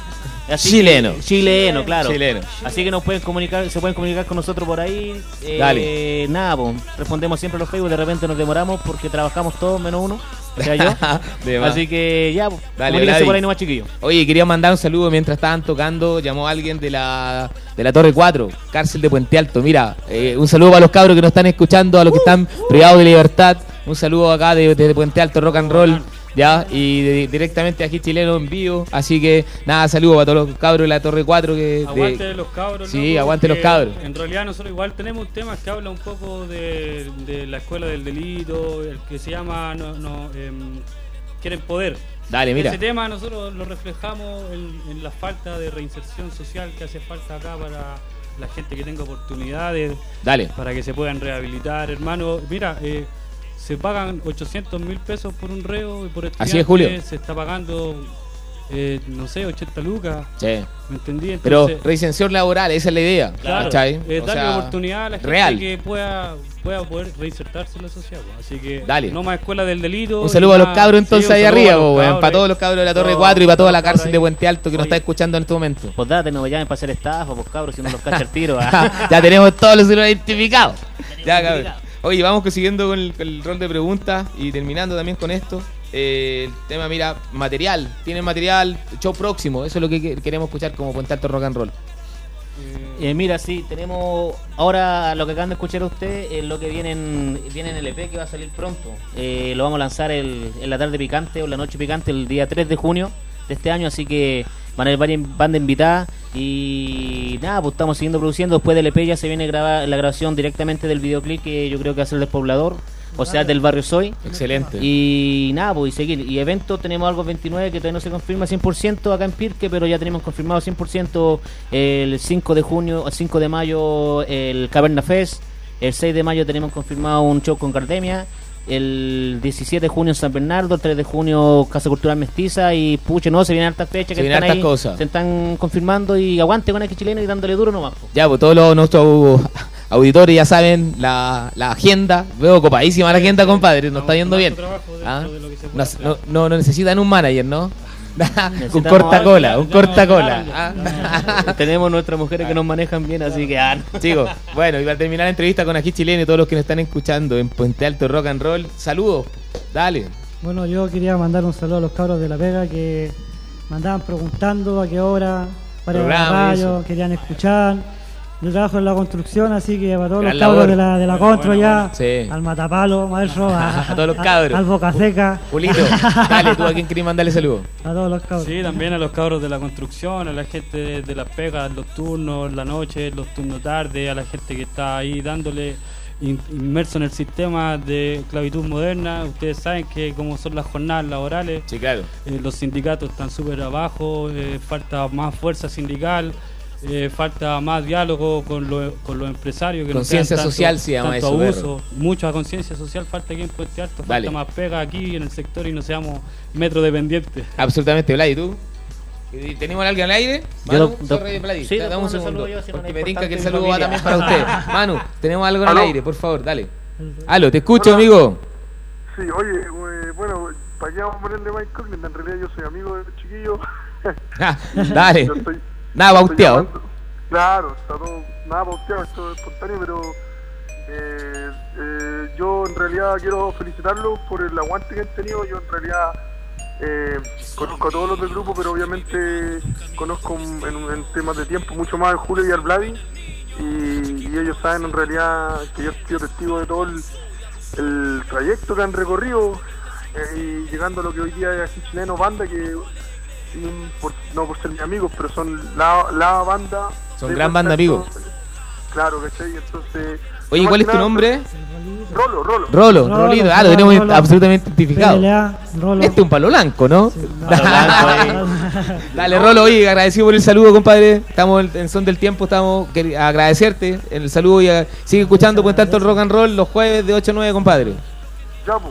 Speaker 8: Así que-
Speaker 2: Chileno.
Speaker 8: chileno, claro.
Speaker 2: Chileno.
Speaker 8: Así que nos pueden comunicar, se pueden comunicar con nosotros por ahí. Eh,
Speaker 2: Dale.
Speaker 8: Nada, pues, respondemos siempre a los Facebook, de repente nos demoramos porque trabajamos todos menos uno, sea yo. Así que ya, pues,
Speaker 2: Dale,
Speaker 8: por ahí nomás chiquillos.
Speaker 2: Oye, quería mandar un saludo mientras estaban tocando. Llamó alguien de la, de la Torre 4, cárcel de Puente Alto. Mira, eh, un saludo para los cabros que nos están escuchando, a los que están privados de libertad. Un saludo acá de, de Puente Alto, rock and roll. Ya, y de- directamente aquí chileno en vivo. Así que nada, saludo para todos los cabros de la Torre 4. Que, de-
Speaker 6: Aguante los cabros.
Speaker 2: Sí,
Speaker 6: loco,
Speaker 2: aguante los cabros.
Speaker 6: En realidad nosotros igual tenemos temas que hablan un poco de, de la escuela del delito, el que se llama no, no, em, Quieren Poder.
Speaker 2: Dale, mira.
Speaker 6: Ese tema nosotros lo reflejamos en, en la falta de reinserción social que hace falta acá para la gente que tenga oportunidades,
Speaker 2: Dale.
Speaker 6: para que se puedan rehabilitar. Hermano, mira, eh, se pagan 800 mil pesos por un reo y por estudiante
Speaker 2: Así es, Julio.
Speaker 6: se está pagando, eh, no sé, 80 lucas.
Speaker 2: Sí.
Speaker 6: ¿Me entendí?
Speaker 2: Pero
Speaker 6: Entonces,
Speaker 2: reinserción laboral, esa es la idea.
Speaker 6: Claro,
Speaker 2: ¿cachai?
Speaker 6: eh,
Speaker 2: O
Speaker 6: darle
Speaker 2: sea,
Speaker 6: oportunidad a la gente
Speaker 2: real.
Speaker 6: que pueda, pueda poder reinsertarse en la sociedad. pues. Así que
Speaker 2: Dale.
Speaker 6: no más escuela del delito.
Speaker 2: Un saludo a los cabros entonces ahí arriba,
Speaker 6: cabros,
Speaker 2: para
Speaker 6: eh.
Speaker 2: todos los cabros de la Torre
Speaker 6: Todos-
Speaker 2: 4 y para toda la cárcel de Puente Alto que nos está escuchando en este momento.
Speaker 8: Pues date, no me llamen para hacer estafa, pues cabros, si no los cacha el tiro. ah.
Speaker 2: ya tenemos todos los celulares identificados. Ya, cabrón. Oye, vamos siguiendo con el, con el rol de preguntas y terminando también con esto. Eh, el tema, mira, material. Tienen material, show próximo. Eso es lo que que- queremos escuchar como Puente Alto Rock and Roll.
Speaker 8: Eh, mira, sí, tenemos ahora lo que acaban de escuchar ustedes, es lo que viene en, viene en el EP que va a salir pronto. Eh, lo vamos a lanzar el- en la tarde picante o la noche picante el día 3 de junio de este año, así que van a haber varias bandas invitadas y nada, pues estamos siguiendo produciendo. Después del EP ya se viene graba- la grabación directamente del videoclip que yo creo que va a ser del poblador, o sea, del barrio Soy.
Speaker 2: Excelente.
Speaker 8: Y nada, pues y seguir. Y eventos tenemos algo el 29 que todavía no se confirma 100% acá en Pirque, pero ya tenemos confirmado 100% el 5 de junio, el 5 de mayo el Caverna Fest, el 6 de mayo tenemos confirmado un show con Cardemia, el 17 de junio en San Bernardo, el 3 de junio Casa Cultural Mestiza y puche, no, se vienen hartas fechas
Speaker 2: Se
Speaker 8: que
Speaker 2: vienen
Speaker 8: están ahí,
Speaker 2: cosas.
Speaker 8: se están confirmando y aguante con X chileno y dándole duro nomás. po.
Speaker 2: Ya, pues todos los, nuestros auditores ya saben la, la agenda. Veo copadísima la agenda, compadre. Nos está yendo bien. Ah, no, no necesitan un manager, ¿no? Un corta cola, un corta cola. Ah.
Speaker 8: Tenemos nuestras mujeres que nos manejan bien, así que ah,
Speaker 2: Chicos, bueno, y para terminar la entrevista con Ají Chileno y todos los que nos están escuchando en Puente Alto Rock and Roll, saludos. Dale.
Speaker 7: Bueno, yo quería mandar un saludo a los cabros de La Vega que me andaban preguntando a qué hora para
Speaker 2: Programa,
Speaker 7: radio, querían escuchar. Yo trabajo en la construcción, así que para todos
Speaker 2: Gran
Speaker 7: los cabros
Speaker 2: labor.
Speaker 7: de la, de la Contro ya,
Speaker 2: Sí.
Speaker 7: al Matapalo, maestro, a,
Speaker 2: A todos los cabros.
Speaker 7: al Boca Seca,
Speaker 2: Julito, dale, tú a quien querías mandarle saludos.
Speaker 7: a todos los cabros.
Speaker 6: Sí, también a los cabros de la construcción, a la gente de, de las pegas, los turnos, la noche, los turnos tarde, a la gente que está ahí dándole in- inmerso en el sistema de esclavitud moderna. Ustedes saben que como son las jornadas laborales,
Speaker 2: Sí, claro.
Speaker 6: eh, los sindicatos están súper abajo, eh, falta más fuerza sindical. Eh, falta más diálogo con, lo- con los empresarios que
Speaker 2: Conciencia
Speaker 6: tanto-
Speaker 2: social se llama
Speaker 6: tanto
Speaker 2: eso,
Speaker 6: abuso, mucha conciencia social falta aquí en Puente Alto, falta
Speaker 2: Dale.
Speaker 6: más pega aquí en el sector y no seamos metro dependientes.
Speaker 2: Absolutamente, Vlad, ¿y tú? ¿Y ¿Tenemos a alguien al aire?
Speaker 8: Yo
Speaker 2: Manu,
Speaker 8: lo-
Speaker 2: Vlad,
Speaker 8: sí,
Speaker 2: dame un segundo.
Speaker 8: yo, si
Speaker 2: porque me tinca que el saludo va también para usted. Manu, tenemos algo en el
Speaker 9: ¿Aló?
Speaker 2: aire, por favor, dale. Aló, te escucho, amigo.
Speaker 9: Sí, oye, eh, bueno, para qué vamos a ponerle más incógnita, en realidad yo soy amigo del chiquillo.
Speaker 2: Ah, dale.
Speaker 9: Yo estoy-
Speaker 2: Nada bauteado.
Speaker 9: Claro, está todo, nada pauteado, esto es espontáneo, pero eh, eh, yo en realidad quiero felicitarlos por el aguante que han tenido. Yo en realidad eh, conozco a todos los del grupo, pero obviamente conozco en, en temas de tiempo mucho más al Julio y al Vladi. Y, y ellos saben en realidad que yo he sido testigo de todo el, el trayecto que han recorrido y llegando a lo que hoy día es aquí chileno banda que sin- por- no por ser mis amigos pero son la, la banda
Speaker 2: Son gran banda,
Speaker 9: Alto.
Speaker 2: amigo.
Speaker 9: claro ¿cachai? entonces
Speaker 2: Oye, ¿cuál es tu nombre?
Speaker 9: Rolo Rolo
Speaker 2: Rolo,
Speaker 7: Rolo,
Speaker 2: Rolito. Ah, lo tenemos
Speaker 7: Rolo.
Speaker 2: absolutamente identificado.
Speaker 7: PLA, Rolo.
Speaker 2: Este es un palo blanco, ¿no?
Speaker 8: Palo blanco ahí.
Speaker 2: Dale, Rolo, oye, agradecido por el saludo, compadre. Estamos en son del tiempo, estamos quer- agradecerte el saludo y a- sigue escuchando Puente Alto Rock and Roll los jueves de 8 a 9, compadre.
Speaker 9: ya po.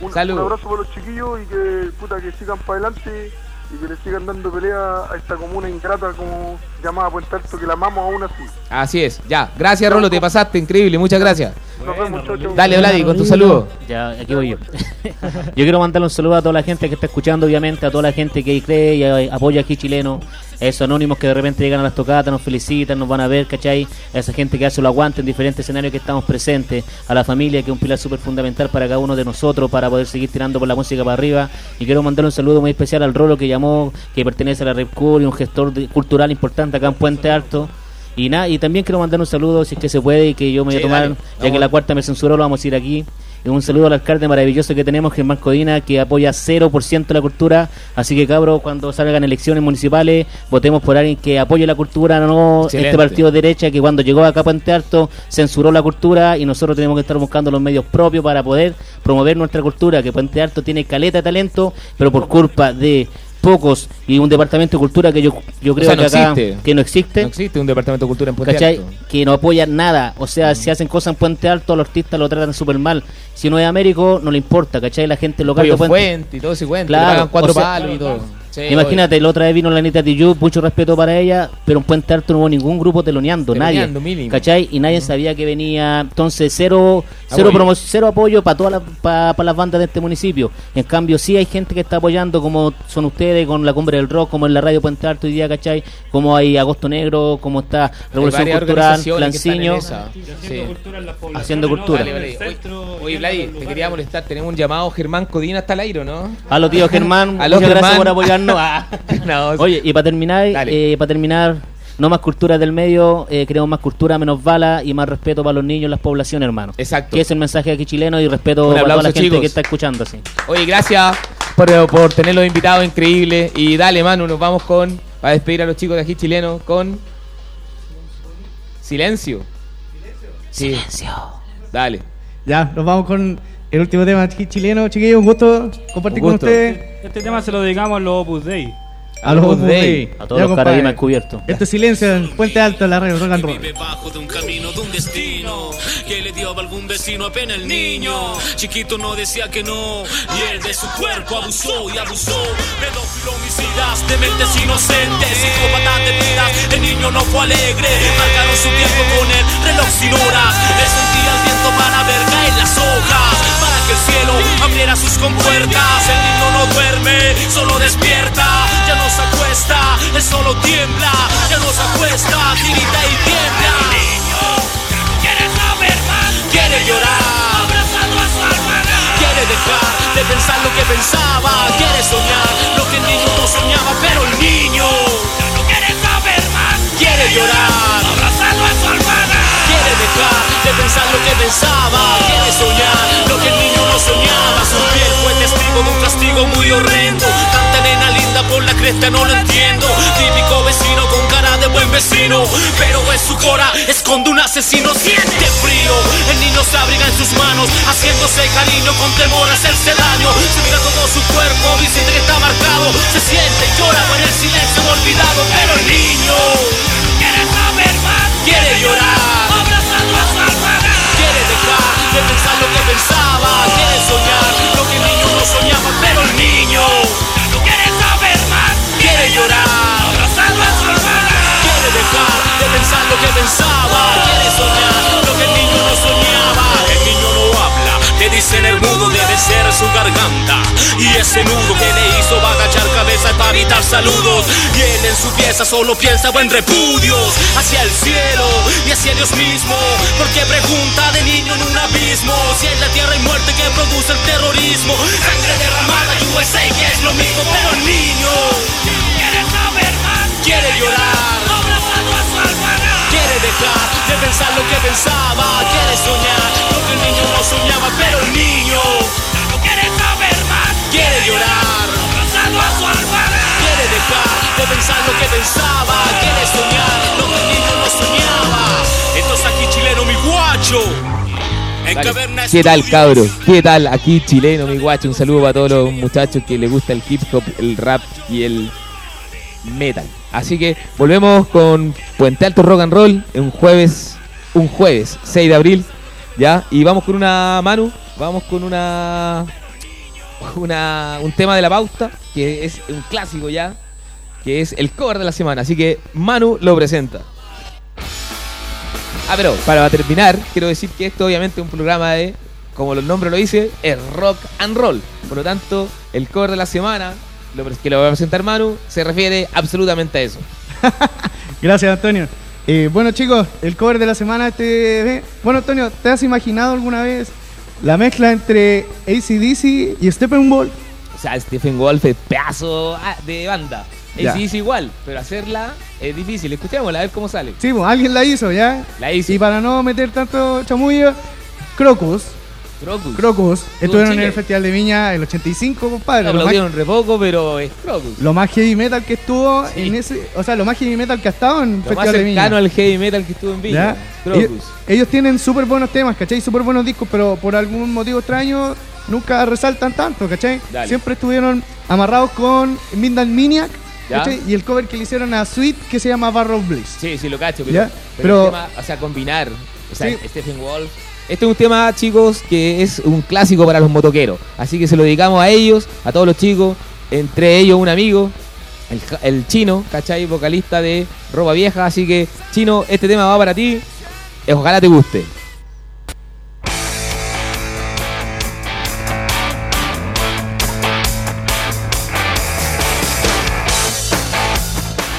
Speaker 9: un, un abrazo para los chiquillos y que puta que sigan para adelante y que le sigan dando pelea a esta comuna ingrata como llamada Puente Alto, que la amamos aún así.
Speaker 2: Así es, ya. Gracias, Rolo, te pasaste, increíble, muchas gracias.
Speaker 9: Nos vemos, chau, chau.
Speaker 2: Dale, Vladi, con tu saludo.
Speaker 8: Ya, aquí voy yo. yo quiero mandarle un saludo a toda la gente que está escuchando, obviamente, a toda la gente que cree y eh, apoya aquí chileno, a esos anónimos que de repente llegan a las tocatas, nos felicitan, nos van a ver, ¿cachai? A esa gente que hace lo aguante en diferentes escenarios que estamos presentes, a la familia que es un pilar súper fundamental para cada uno de nosotros, para poder seguir tirando por la música para arriba. Y quiero mandarle un saludo muy especial al Rolo que llamó, que pertenece a la Red Cool y un gestor de- cultural importante acá en Puente Alto. Y nada, y también quiero mandar un saludo, si es que se puede, y que yo me voy a tomar, ya que la cuarta me censuró, lo vamos a ir aquí. Y un saludo al alcalde maravilloso que tenemos, Germán Codina, que apoya 0% la cultura. Así que, cabros, cuando salgan elecciones municipales, votemos por alguien que apoye la cultura, no
Speaker 2: Excelente.
Speaker 8: este partido de derecha que cuando llegó acá a Puente Alto censuró la cultura y nosotros tenemos que estar buscando los medios propios para poder promover nuestra cultura. Que Puente Alto tiene caleta de talento, pero por culpa de pocos y un departamento de cultura que yo, yo creo
Speaker 2: sea, no
Speaker 8: que acá
Speaker 2: existe.
Speaker 8: que no existe.
Speaker 2: No existe un departamento de cultura en Puente
Speaker 8: ¿Cachai?
Speaker 2: Alto.
Speaker 8: Que no apoyan nada. O sea, si hacen cosas en Puente Alto, los artistas lo tratan súper mal. Si no es Américo, no le importa, ¿cachai? La gente local de Puente
Speaker 2: Fuente y todo ese cuento.
Speaker 8: Claro,
Speaker 2: pagan cuatro
Speaker 8: o sea,
Speaker 2: palos y todo. Sí,
Speaker 8: Imagínate, la otra vez vino la Anita Tijoux, mucho respeto para ella, pero en Puente Alto no hubo ningún grupo teloneando,
Speaker 2: Teloneando,
Speaker 8: nadie.
Speaker 2: mínimo.
Speaker 8: ¿Cachai? Y nadie sabía que venía. Entonces, cero cero,
Speaker 2: Apoyo.
Speaker 8: promo- cero apoyo para todas las para las bandas de este municipio. En cambio, sí hay gente que está apoyando, como son ustedes, con la Cumbre del Rock, como en la radio Puente Alto hoy día, ¿cachai? Como hay Agosto Negro, como está Revolución Cultural,
Speaker 2: organizaciones que están en
Speaker 8: Lanciño.
Speaker 2: esa.
Speaker 6: Haciendo
Speaker 2: Sí.
Speaker 6: cultura
Speaker 2: Oye, Vladi, te quería molestar. Tenemos un llamado Germán Codina hasta el aire, ¿no?
Speaker 8: A los tíos Germán, muchas gracias por apoyarnos. Ah.
Speaker 2: No,
Speaker 8: Oye, y para terminar, eh, para terminar, no más cultura del medio, eh, queremos más cultura, menos bala y más respeto para los niños en las poblaciones, hermano.
Speaker 2: Exacto.
Speaker 8: Que es el mensaje aquí chileno y respeto
Speaker 2: Un
Speaker 8: para toda
Speaker 2: aplauso,
Speaker 8: la gente
Speaker 2: chicos.
Speaker 8: que está escuchando así.
Speaker 2: Oye, gracias por, por tener los invitados increíbles. Y dale, Manu, nos vamos con. Para despedir a los chicos de aquí chilenos con. Silencio. Sí.
Speaker 8: Silencio.
Speaker 2: Dale.
Speaker 3: Ya, nos vamos con el último tema chileno. Chiquillos, un gusto compartir
Speaker 2: Un
Speaker 3: con
Speaker 2: gusto.
Speaker 3: ustedes.
Speaker 6: Este tema se lo dedicamos a los Opus Dei.
Speaker 3: A los
Speaker 2: Opus Dei.
Speaker 8: A todos
Speaker 3: Ya,
Speaker 8: los carabimas descubiertos.
Speaker 3: Este silencio en Puente Alto, en la radio Rock and Roll.
Speaker 4: Vive bajo de un camino, de un destino que le dio a algún vecino apenas el niño. Chiquito no decía que no y él de su cuerpo abusó y abusó. Pedófilo, homicidas, de mentes inocentes, psicópatas de vidas. El niño no fue alegre, marcaron su tiempo con el reloj sin horas. Le sentía el viento para ver caer las hojas, que el cielo abriera sus compuertas. El niño no duerme, solo despierta, ya no se acuesta, él solo tiembla, ya no se acuesta, tirita y tiembla. El niño quiere saber más, quiere llorar, abrazado a su hermana, quiere dejar de pensar lo que pensaba, quiere soñar lo que el niño no soñaba, pero el niño ya no quiere saber más, quiere llorar, abrazado a su hermana, dejar de pensar lo que pensaba, quiere soñar lo que el niño no soñaba, su piel fue testigo de un castigo muy horrendo, tanta nena linda por la cresta no lo entiendo, típico vecino con cara de buen vecino, pero en su cora esconde un asesino, siente frío, el niño se abriga en sus manos, haciéndose cariño con temor a hacerse daño, se mira todo su cuerpo y siente que está marcado, se siente, llora en el silencio olvidado, pero el niño quiere saber más, quiere llorar, de pensar lo que pensaba, quiere soñar lo que el niño no soñaba, pero el niño no quiere saber más, quiere llorar, abrazado a su hermana, quiere dejar de pensar lo que pensaba, quiere soñar lo que el niño no dicen el mudo debe ser su garganta, y ese nudo que le hizo va a agachar cabeza para evitar saludos, y él en su pieza solo piensa en repudios, hacia el cielo y hacia Dios mismo, porque pregunta de niño en un abismo, si es la tierra y muerte que produce el terrorismo, sangre derramada, USA que es lo mismo, pero el niño quiere saber más, quiere llorar, quiere dejar de pensar lo que pensaba, quiere soñar lo que el niño no soñaba, pero el niño no quiere saber más, quiere llorar, abrazado a su hermana, quiere dejar de pensar lo que pensaba, quiere soñar lo que el niño no soñaba. Entonces aquí chileno mi guacho. En
Speaker 2: Dale. ¿Qué tal, cabros? ¿Qué tal? Aquí chileno, mi guacho. Un saludo para todos los muchachos que les gusta el hip hop, el rap y el metal. Así que volvemos con Puente Alto Rock and Roll un jueves, un jueves 6 de abril, ¿ya? Y vamos con una Manu, vamos con una una, un tema de la pauta, que es un clásico ya, que es el cover de la semana. Así que Manu lo presenta. Ah, pero para terminar, quiero decir que esto obviamente es un programa de, como el nombre lo dice, es rock and roll. Por lo tanto, el cover de la semana, lo que lo va a presentar Manu, se refiere absolutamente a eso.
Speaker 3: Gracias, Antonio. Eh, bueno, chicos, el cover de la semana este. Bueno, Antonio, ¿te has imaginado alguna vez la mezcla entre ACDC y Steppenwolf?
Speaker 2: O sea, Stephen Wolf es pedazo ah, de banda. Dice igual, pero hacerla es difícil. Escuchémosla a ver cómo sale.
Speaker 3: Sí, pues alguien la hizo, ¿ya?
Speaker 2: La hizo.
Speaker 3: Y para no meter tanto chamullo, Crocus.
Speaker 2: Crocus.
Speaker 3: Crocus. Estuvieron en el Festival de Viña el 85, compadre.
Speaker 2: Lo
Speaker 3: Lo más,
Speaker 2: aplaudieron re poco, pero es Crocus.
Speaker 3: lo más heavy metal que estuvo
Speaker 2: Sí.
Speaker 3: en ese. O sea, lo más heavy metal que ha estado en el
Speaker 2: Lo más
Speaker 3: Festival de Viña.
Speaker 2: cercano al heavy metal que estuvo en.
Speaker 3: ¿Ya?
Speaker 2: Crocus.
Speaker 3: Ellos, ellos tienen súper buenos temas, ¿cachai? Súper buenos discos, pero por algún motivo extraño nunca resaltan tanto, ¿cachai?
Speaker 2: Dale.
Speaker 3: Siempre estuvieron amarrados con Midnight Maniac. Y el cover que le hicieron a Sweet que se llama Barrow Bliss.
Speaker 2: Sí, sí, lo cacho, pero, pero,
Speaker 3: Pero-
Speaker 2: el tema, o sea, combinar, o sea,
Speaker 3: Sí.
Speaker 2: Stephen Wolf. Este es un tema, chicos, que es un clásico para los motoqueros. Así que se lo dedicamos a ellos, a todos los chicos, entre ellos un amigo, el, chino, ¿cachai? Vocalista de Ropa Vieja. Así que, chino, este tema va para ti. Ojalá te guste.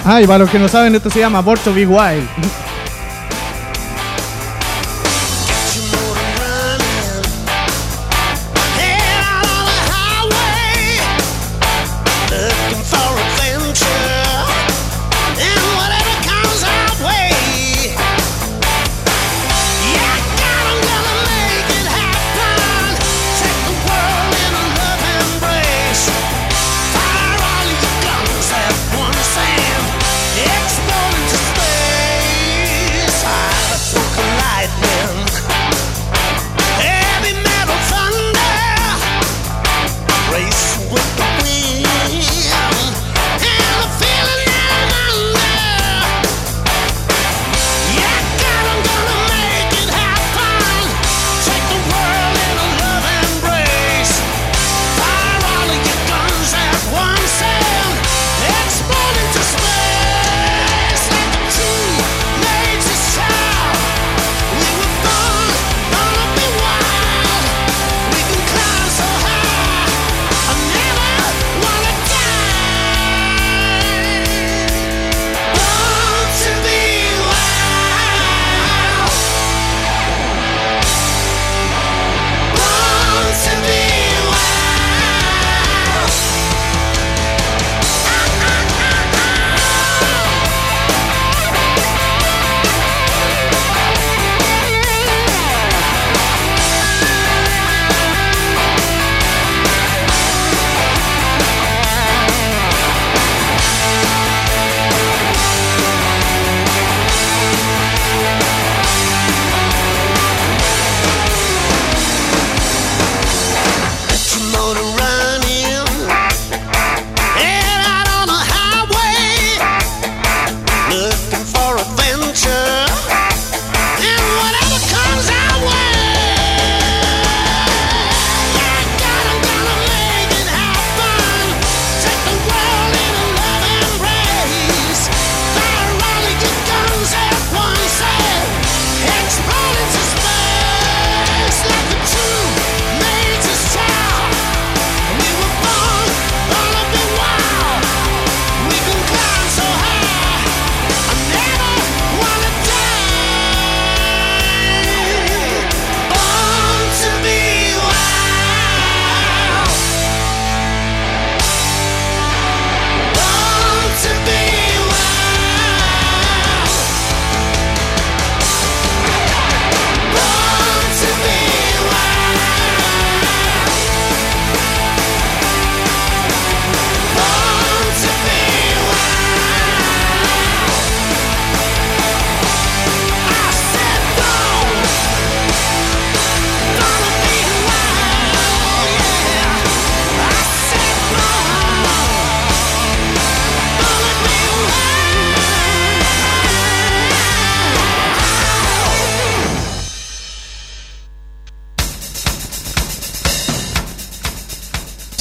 Speaker 3: Ah, y para los que no saben, esto se llama Born to Be Wild.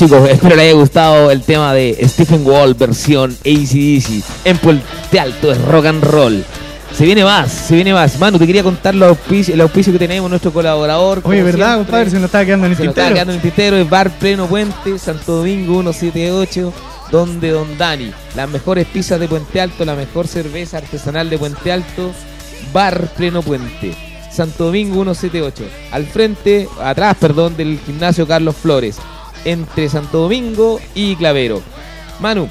Speaker 2: Chicos, espero les haya gustado el tema de Stephen Wall versión ACDC. En Puente Alto es rock and roll. Se viene más, se viene más. Manu, te quería contar los auspicio, el auspicio que tenemos, nuestro colaborador.
Speaker 3: Oye, ¿verdad,
Speaker 2: siempre.
Speaker 3: compadre? Se nos estaba quedando en el
Speaker 2: Se nos estaba quedando en el tintero, es Bar Pleno Puente, Santo Domingo 178, donde Don Dani. Las mejores pizzas de Puente Alto, la mejor cerveza artesanal de Puente Alto, Bar Pleno Puente. Santo Domingo 178. Al frente, atrás, perdón, del gimnasio Carlos Flores. Entre Santo Domingo y Clavero. Manu.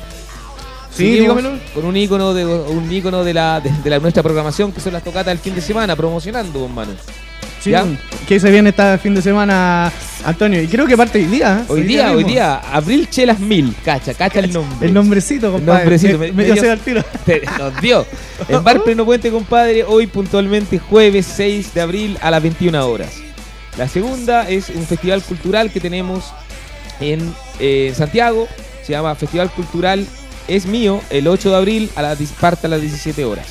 Speaker 3: Sí, dígamelo.
Speaker 2: Con un icono de un ícono de la de, de la nuestra programación que son las tocatas del fin de semana, promocionando, don Manu.
Speaker 3: Sí,
Speaker 2: ¿Ya?
Speaker 3: que se viene este fin de semana, Antonio. Y creo que parte hoy día. ¿eh?
Speaker 2: Hoy día, hoy día, Abril Chelas Mil, cacha, cacha el nombre.
Speaker 3: El nombrecito,
Speaker 2: El
Speaker 3: compadre.
Speaker 2: nombrecito,
Speaker 3: Me,
Speaker 2: me-
Speaker 3: me dio al tiro.
Speaker 2: Te- nos dio. En Bar Pleno Puente, compadre, hoy puntualmente jueves 6 de abril a las 21 horas. La segunda es un festival cultural que tenemos en eh, Santiago. Se llama Festival Cultural Es Mío, el 8 de abril a las, parte a las 17 horas.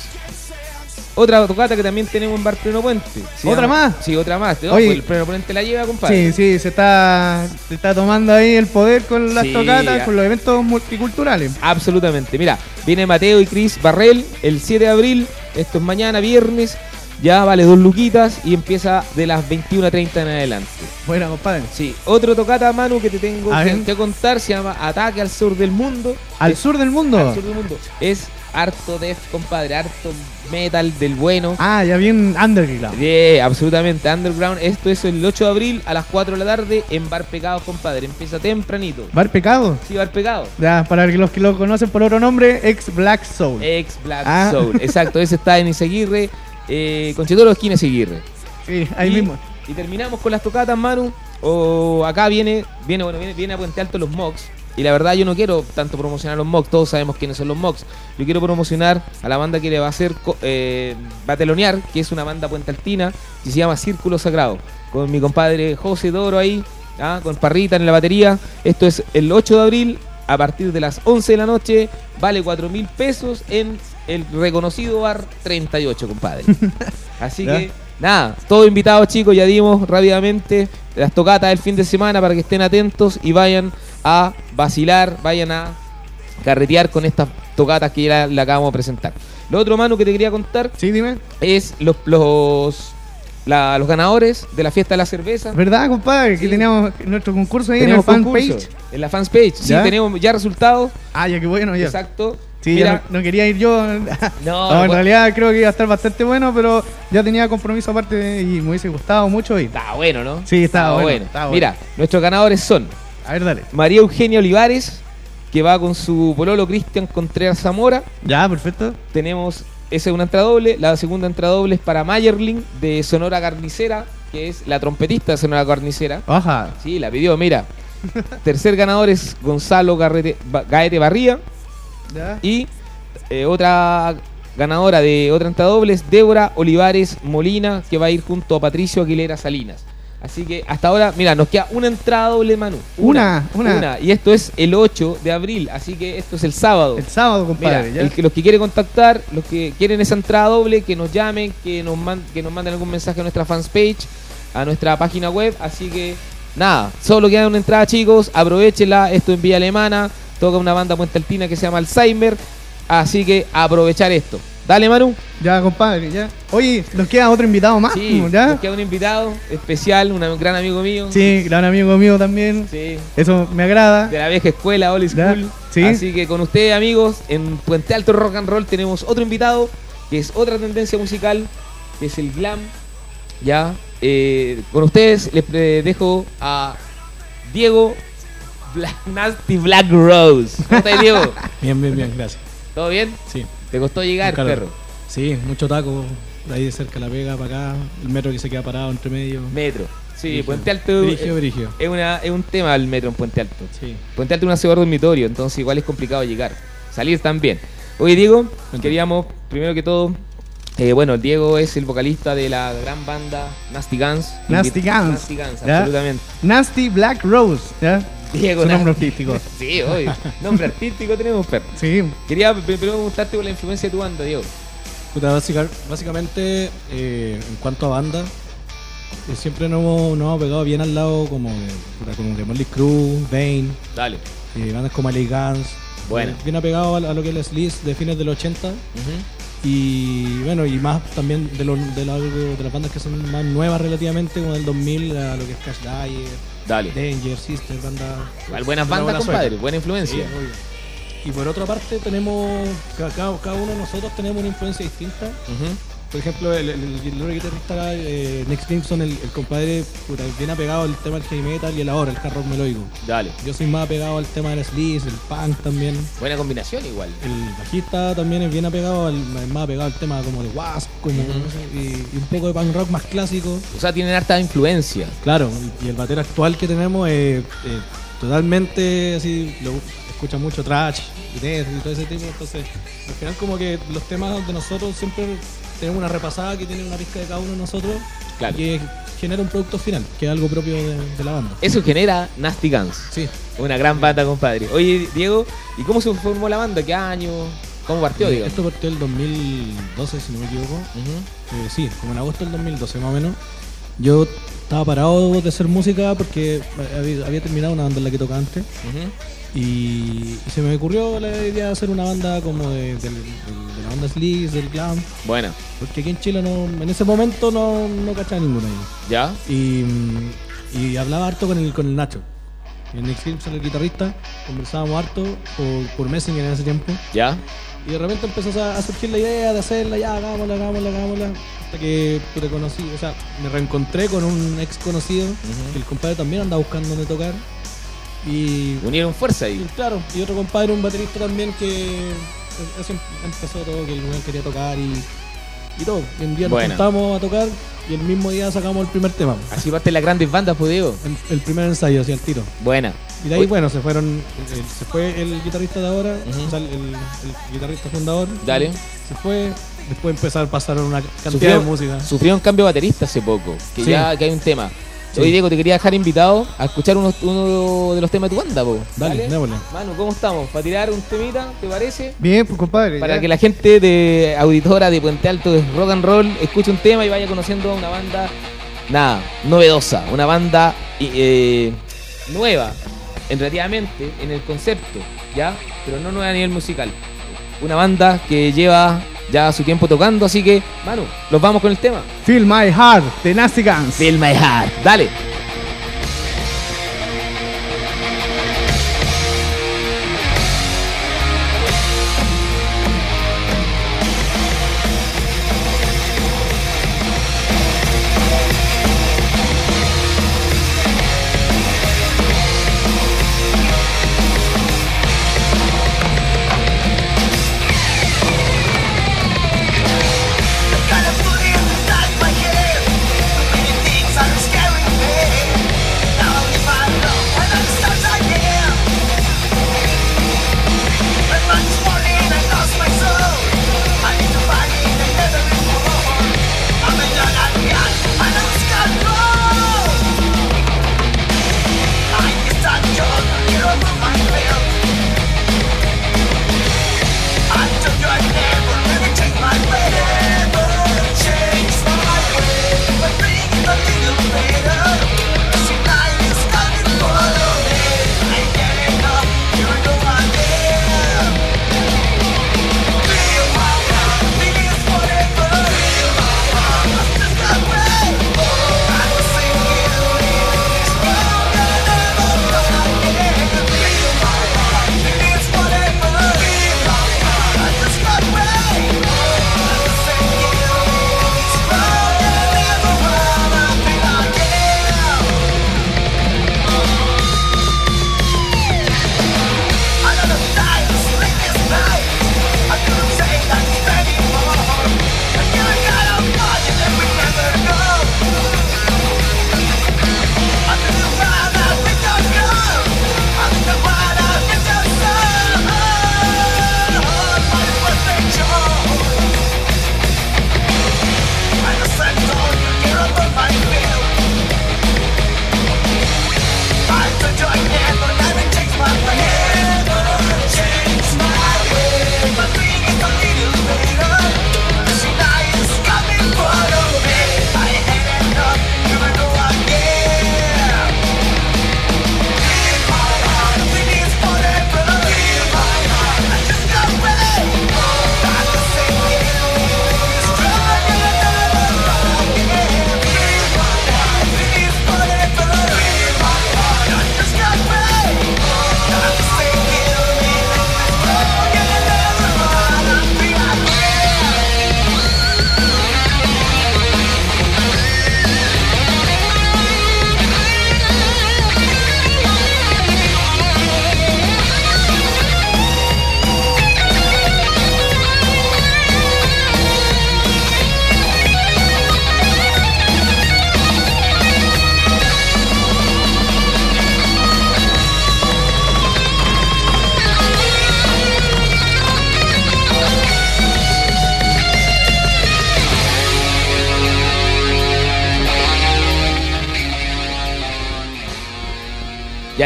Speaker 2: Otra tocata que también tenemos en Bar Pleno Puente.
Speaker 3: ¿Otra
Speaker 2: llama-
Speaker 3: más?
Speaker 2: Sí, otra más.
Speaker 3: Oye.
Speaker 2: pues el Pleno Puente la lleva, compadre.
Speaker 3: Sí, sí, se está, se está tomando ahí el poder con las
Speaker 2: Sí,
Speaker 3: tocatas, con los eventos multiculturales.
Speaker 2: Absolutamente. Mira, viene Mateo y Chris Barrel el 7 de abril. Esto es mañana, viernes. Ya vale dos luquitas y empieza de las 21.30 en adelante.
Speaker 3: Bueno, compadre.
Speaker 2: Sí, otro tocata, Manu, que te tengo
Speaker 3: A
Speaker 2: que,
Speaker 3: ver.
Speaker 2: que contar se llama Ataque al Sur del Mundo.
Speaker 3: Al
Speaker 2: Es-
Speaker 3: sur del mundo.
Speaker 2: al sur del mundo. Es harto def, compadre, harto metal del bueno.
Speaker 3: Ah, ya bien underground.
Speaker 2: Yeah, absolutamente, underground. Esto es el 8 de abril a las 4 de la tarde en Bar Pecado, compadre. Empieza tempranito.
Speaker 3: Bar Pecado.
Speaker 2: Sí, Bar Pecado.
Speaker 3: Ya, para los que lo conocen por otro nombre, ex Black Soul.
Speaker 2: Ex Black
Speaker 3: Ah.
Speaker 2: Soul. Exacto, ese está en Iseguirre. Eh, Conchitoro esquina Iseguirre.
Speaker 3: Sí, ahí
Speaker 2: y,
Speaker 3: mismo.
Speaker 2: Y terminamos con las tocatas, Manu. O acá viene, viene, bueno, viene, viene a Puente Alto los Mox. Y la verdad yo no quiero tanto promocionar los Mox, todos sabemos quiénes son los Mox. Yo quiero promocionar a la banda que le va a hacer eh, va a telonear, que es una banda puentaltina, que se llama Círculo Sagrado. Con mi compadre José Doro ahí, ¿ah? con Parrita en la batería. Esto es el 8 de abril, a partir de las 11 de la noche. Vale 4 mil pesos en el reconocido bar 38, compadre. Así que, nada, todos invitados, chicos, ya dimos rápidamente las tocatas del fin de semana para que estén atentos y vayan a vacilar, vayan a carretear con estas tocatas que ya le acabamos de presentar. Lo otro, Manu, que te quería contar
Speaker 3: Sí, dime.
Speaker 2: es los, los, la- los ganadores de la fiesta de la cerveza.
Speaker 3: ¿Verdad, compadre? Que teníamos nuestro concurso ahí en
Speaker 2: concurso
Speaker 3: fanpage.
Speaker 2: En la fanpage, sí, tenemos ya resultados.
Speaker 3: Ah, ya que bueno, ya.
Speaker 2: Exacto.
Speaker 3: Sí,
Speaker 2: Mira,
Speaker 3: ya no, no quería ir yo. No,
Speaker 2: no,
Speaker 3: en realidad creo que iba a estar bastante bueno, pero ya tenía compromiso aparte y me hubiese gustado mucho ir.
Speaker 2: está bueno, ¿no?
Speaker 3: Sí, estaba bueno, estaba bueno.
Speaker 2: Mira, nuestros ganadores son
Speaker 3: A ver, dale.
Speaker 2: María Eugenia Olivares, que va con su pololo Cristian Contreras Zamora.
Speaker 3: Ya, perfecto.
Speaker 2: Tenemos, esa es una entrada doble. La segunda entrada doble es para Mayerling, de Sonora Carnicera, que es la trompetista de Sonora Carnicera.
Speaker 3: Ajá.
Speaker 2: Sí, la pidió, mira. Tercer ganador es Gonzalo Garrete- Gaete Barría.
Speaker 3: Ya.
Speaker 2: Y eh, otra ganadora de otra entrada doble es Débora Olivares Molina, que va a ir junto a Patricio Aguilera Salinas. Así que hasta ahora, mira, nos queda una entrada doble, Manu.
Speaker 3: Una, una.
Speaker 2: Y esto es el 8 de abril, así que esto es el sábado.
Speaker 3: El sábado, compadre. ya.
Speaker 2: el que, los que quieren contactar, los que quieren esa entrada doble, que nos llamen, que nos, man- que nos manden algún mensaje a nuestra fanpage, a nuestra página web. Así que nada, solo queda una entrada, chicos. Aprovechenla. Esto en Villa Alemana. Toca una banda puentaltina que se llama Alzheimer. Así que aprovechar esto. Dale, Manu.
Speaker 3: Ya, compadre, ya. Oye, nos queda otro invitado más,
Speaker 2: Sí,
Speaker 3: ¿ya?
Speaker 2: nos queda un invitado especial, un gran amigo mío.
Speaker 3: Sí, gran amigo mío también.
Speaker 2: Sí.
Speaker 3: Eso me agrada.
Speaker 2: de la vieja escuela, old school.
Speaker 3: sí.
Speaker 2: Así que con ustedes, amigos, en Puente Alto Rock and Roll tenemos otro invitado, que es otra tendencia musical, que es el glam. Ya, eh, con ustedes les dejo a Diego Black, Nasty Black Rose. ¿Cómo estás, Diego?
Speaker 10: Bien, bien, bien, gracias.
Speaker 2: ¿Todo bien?
Speaker 10: Sí.
Speaker 2: ¿Te costó llegar, perro?
Speaker 10: Sí, mucho taco, de ahí de cerca la pega para acá, el metro que se queda parado entre medio.
Speaker 2: Metro. Sí,
Speaker 10: Brigio.
Speaker 2: Puente Alto
Speaker 10: Brigio, brigio.
Speaker 2: Es, una, es un tema el metro en Puente Alto.
Speaker 10: Sí.
Speaker 2: Puente Alto es una ciudad dormitorio, entonces igual es complicado llegar. Salir también. Oye, Diego, queríamos, primero que todo, eh, bueno, Diego es el vocalista de la gran banda Nasty Guns.
Speaker 3: Nasty Guns.
Speaker 2: Nasty Guns, absolutamente.
Speaker 3: Nasty Black Rose, ¿ya?
Speaker 2: Diego
Speaker 3: Su nombre artístico.
Speaker 2: sí, obvio. Nombre artístico tenemos, perro.
Speaker 3: Sí.
Speaker 2: Quería primero preguntarte por la influencia de tu banda, Diego.
Speaker 10: Puta, básica- básicamente, eh, en cuanto a banda, eh, siempre nos hemos, nos hemos pegado bien al lado como de, como de Molly Crew, Bane,
Speaker 2: Dale.
Speaker 10: eh, bandas como LA Guns.
Speaker 2: Buena.
Speaker 10: Eh, Bien apegado a, a lo que es el Sleaze de fines del 80. Y bueno, y más también de, lo, de, lo- de las bandas que son más nuevas relativamente, como del 2000, a lo que es Cash Dyer,
Speaker 2: Dale.
Speaker 10: Danger, Sister, banda.
Speaker 2: Igual buenas bandas,
Speaker 10: buena
Speaker 2: compadre. Buena influencia.
Speaker 10: Sí. Y por otra parte tenemos, ca- cada, cada uno de nosotros tenemos una influencia distinta. Por ejemplo, el, el, el- guitarrista eh, Next Crimson, el, el compadre, puta, bien apegado al tema del heavy metal y el ahora, el hard rock melódico.
Speaker 2: Dale.
Speaker 10: Yo soy más apegado al tema del sleaze, el punk también.
Speaker 2: Buena combinación igual.
Speaker 10: El bajista también es bien apegado al, más apegado al tema como de Wasp, como, y, y un poco de punk rock más clásico.
Speaker 2: O sea, tienen harta influencia.
Speaker 10: Claro, y el batero actual que tenemos es eh, totalmente así, lo escucha mucho trash, y todo ese tipo, entonces al final como que los temas de nosotros siempre tenemos una repasada que tiene una pizca de cada uno de nosotros
Speaker 2: Claro.
Speaker 10: y que genera un producto final, que es algo propio de, de la banda.
Speaker 2: Eso genera Nasty Guns.
Speaker 10: Sí.
Speaker 2: Una gran banda, compadre. Oye, Diego, ¿y cómo se formó la banda? ¿Qué año? ¿Cómo partió,
Speaker 10: Eh,
Speaker 2: digamos?
Speaker 10: Esto partió el 2012, si no me equivoco. Eh, sí, como en agosto del 2012 más o menos. Yo estaba parado de hacer música porque había, había terminado una banda en la que tocaba antes. Y se me ocurrió la idea de hacer una banda como de, de la banda Sleaze, del glam.
Speaker 2: Buena.
Speaker 10: Porque aquí en Chile no, en ese momento no, no cachaba ninguno ahí.
Speaker 2: ¿Ya?
Speaker 10: Y, y hablaba harto con el, con el Nacho. El Nick Simpson, el guitarrista, conversábamos harto por, por Messenger en ese tiempo.
Speaker 2: ¿Ya?
Speaker 10: Y de repente empezó a, a surgir la idea de hacerla, ya, hagámosla, hagámosla, hagámosla. Hasta que te conocí, o sea, me reencontré con un ex conocido, que el compadre también andaba buscando dónde tocar. Y.
Speaker 2: Unieron fuerza ahí.
Speaker 10: y claro, y otro compadre, un baterista también que. Eso em- empezó todo, que el weón quería tocar y. Y todo. Y un día nos juntamos a tocar y el mismo día sacamos el primer tema.
Speaker 2: Así parte las grandes bandas, pues, Diego.
Speaker 10: El, el primer ensayo, así al tiro.
Speaker 2: Buena.
Speaker 10: Y de ahí, bueno, se fueron. el- se fue el guitarrista de ahora, o sea, el, el- el guitarrista fundador.
Speaker 2: Dale.
Speaker 10: Se fue. Después empezaron, pasaron una cantidad
Speaker 2: Sufrió,
Speaker 10: de música.
Speaker 2: sufrió un cambio de baterista hace poco. Que
Speaker 10: Sí.
Speaker 2: ya que hay un tema.
Speaker 10: Sí.
Speaker 2: Oye, Diego, te quería dejar invitado a escuchar uno, uno de los temas de tu banda, po.
Speaker 10: Dale, démosle.
Speaker 2: Manu, ¿cómo estamos? ¿Para tirar un temita, te parece?
Speaker 3: Bien, pues compadre.
Speaker 2: Para
Speaker 3: ya.
Speaker 2: que la gente de auditora de Puente Alto de rock and roll escuche un tema y vaya conociendo a una banda, nada, novedosa, una banda eh, nueva, en relativamente, en el concepto, ¿ya? Pero no nueva a nivel musical. Una banda que lleva ya su tiempo tocando, así que, Manu, los vamos con el tema.
Speaker 3: Feel My Heart de Nasty Guns.
Speaker 2: Feel My Heart, dale.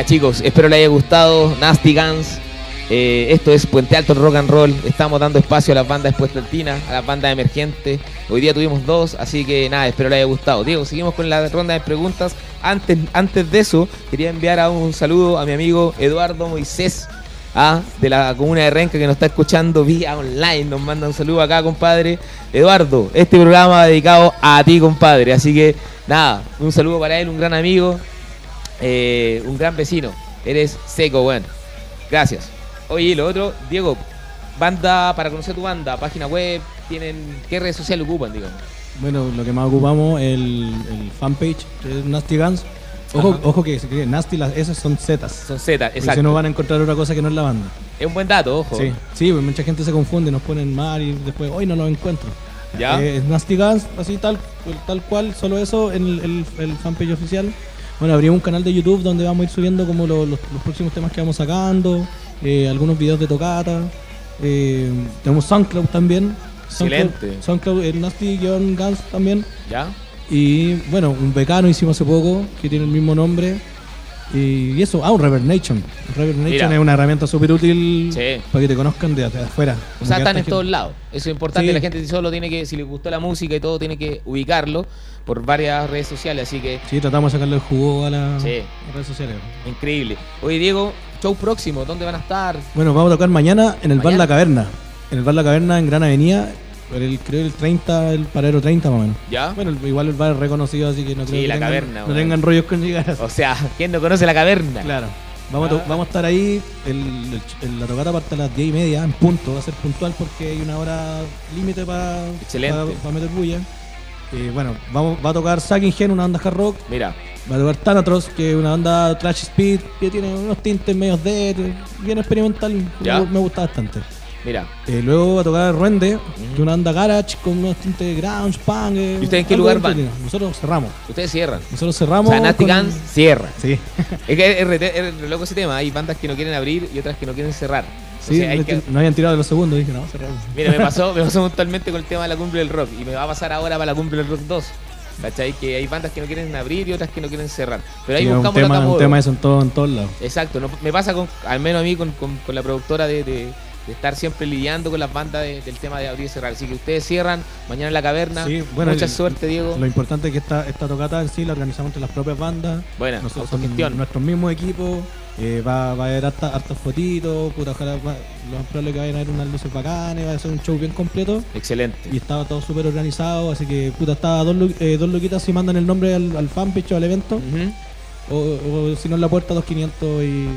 Speaker 2: Chicos, espero les haya gustado. Nasty Guns. Eh, esto es Puente Alto Rock and Roll. Estamos dando espacio a las bandas despuestaltinas, a las bandas emergentes. Hoy día tuvimos dos, así que nada, espero les haya gustado. Diego, seguimos con la ronda de preguntas. Antes, antes de eso, quería enviar un saludo a mi amigo Eduardo Moisés. ah, de la comuna de Renca que nos está escuchando vía online, nos manda un saludo acá, compadre. Eduardo, este programa dedicado a ti, compadre. Así que nada, un saludo para él, un gran amigo, eh, un gran vecino. Eres seco, bueno. Gracias. Oye, y lo otro, Diego, banda, para conocer tu banda, página web, tienen ¿qué redes sociales ocupan, digamos?
Speaker 10: Bueno, lo que más ocupamos el, el fanpage, es Nasty Guns. Ojo, ojo que se cree Nasty, las S son Zetas.
Speaker 2: Son Z,
Speaker 10: Porque
Speaker 2: exacto.
Speaker 10: Si no van a encontrar otra cosa que no es la banda.
Speaker 2: Es un buen dato, ojo.
Speaker 10: Sí, sí, pues mucha gente se confunde, nos ponen mal y después, hoy no lo encuentro.
Speaker 2: ¿Ya?
Speaker 10: Eh, es Nasty Guns, así tal, tal cual, solo eso en el, el- el fanpage oficial. Bueno, abrimos un canal de YouTube donde vamos a ir subiendo como lo- los, los próximos temas que vamos sacando, eh, algunos videos de tocata. eh, tenemos SoundCloud también. SoundCloud-
Speaker 2: Excelente.
Speaker 10: SoundCloud, el Nasty-Guns también.
Speaker 2: ¿Ya?
Speaker 10: Y bueno, un becano hicimos hace poco que tiene el mismo nombre. Y, eso, ah, un Reverb Nation. Reverb Nation
Speaker 2: Mira.
Speaker 10: es una herramienta súper útil
Speaker 2: Sí.
Speaker 10: para que te conozcan de, de afuera.
Speaker 2: O sea, están en todos lados. Eso es importante.
Speaker 10: Sí.
Speaker 2: La gente solo tiene que, si le gustó la música y todo, tiene que ubicarlo por varias redes sociales. Así que,
Speaker 10: Sí, tratamos de sacarle el jugo a las
Speaker 2: Sí.
Speaker 10: redes sociales.
Speaker 2: increíble. Oye, Diego, show próximo, ¿dónde van a estar?
Speaker 10: Bueno, vamos a tocar mañana en el Bar
Speaker 2: ¿Mañana?
Speaker 10: La Caverna. En el Bar La Caverna en Gran Avenida. El, creo el 30, el paradero 30 más o menos.
Speaker 2: ¿Ya?
Speaker 10: Bueno, igual el bar es reconocido, así que no creo
Speaker 2: Sí,
Speaker 10: que
Speaker 2: La
Speaker 10: tengan,
Speaker 2: Caverna,
Speaker 10: no
Speaker 2: bueno.
Speaker 10: tengan rollos con llegar.
Speaker 2: O sea, ¿quién no conoce la caverna?
Speaker 10: Claro. Vamos, a to- vamos a estar ahí, el, la tocata parte a las 10 y media, en punto, va a ser puntual porque hay una hora límite para
Speaker 2: Excelente.
Speaker 10: meter bulla. Eh, bueno, vamos, va a tocar Sucking Gen, una banda hard rock.
Speaker 2: Mira,
Speaker 10: Va a tocar Thanatos, que es una banda trash speed, que tiene unos tintes medios de bien experimental,
Speaker 2: Ya.
Speaker 10: me gusta bastante.
Speaker 2: Mira.
Speaker 10: Eh, luego va a tocar Ruende, que es una banda garage con unos tintes de grunge, punk. eh,
Speaker 2: ¿Y ustedes en qué lugar van?
Speaker 10: entretenido. Nosotros cerramos.
Speaker 2: Ustedes cierran.
Speaker 10: Nosotros
Speaker 2: O
Speaker 10: cerramos.
Speaker 2: sea, Nasty
Speaker 10: con-
Speaker 2: cierra.
Speaker 10: Sí.
Speaker 2: Es que es, re- es re loco ese tema. Hay bandas que no quieren abrir y otras que no quieren cerrar.
Speaker 10: Sí,
Speaker 2: hay que-
Speaker 10: no habían tirado de los segundos, dije, no, cerramos.
Speaker 2: Mira, me pasó, me pasó puntualmente con el tema de la cumbre del rock y me va a pasar ahora para la cumbre del rock 2. ¿Cachai? Que hay bandas que no quieren abrir y otras que no quieren cerrar. Pero ahí
Speaker 10: Sí,
Speaker 2: buscamos
Speaker 10: un tema,
Speaker 2: que
Speaker 10: un tema eso en, todo, en todos lados.
Speaker 2: Exacto, no- me pasa con, al menos a mí con, con- con la productora de, de- de estar siempre lidiando con las bandas de- del tema de abrir y cerrar. Así que ustedes cierran mañana en la caverna.
Speaker 10: Sí, bueno,
Speaker 2: Mucha
Speaker 10: el-
Speaker 2: suerte, Diego.
Speaker 10: Lo importante es que esta, esta tocata en sí la organizamos entre las propias bandas.
Speaker 2: Buena,
Speaker 10: Nosotros nuestros mismos equipos. eh, va, va a haber harta- hartas fotitos. Puta, ojalá va- lo más probable es que vayan a haber unas luces bacanas. Va a ser un show bien completo.
Speaker 2: Excelente.
Speaker 10: Y estaba todo súper organizado. Así que, puta, estaba dos, eh, dos luquitas si mandan el nombre al, al fanpage o al evento. O, o si no en la puerta, 2500 y,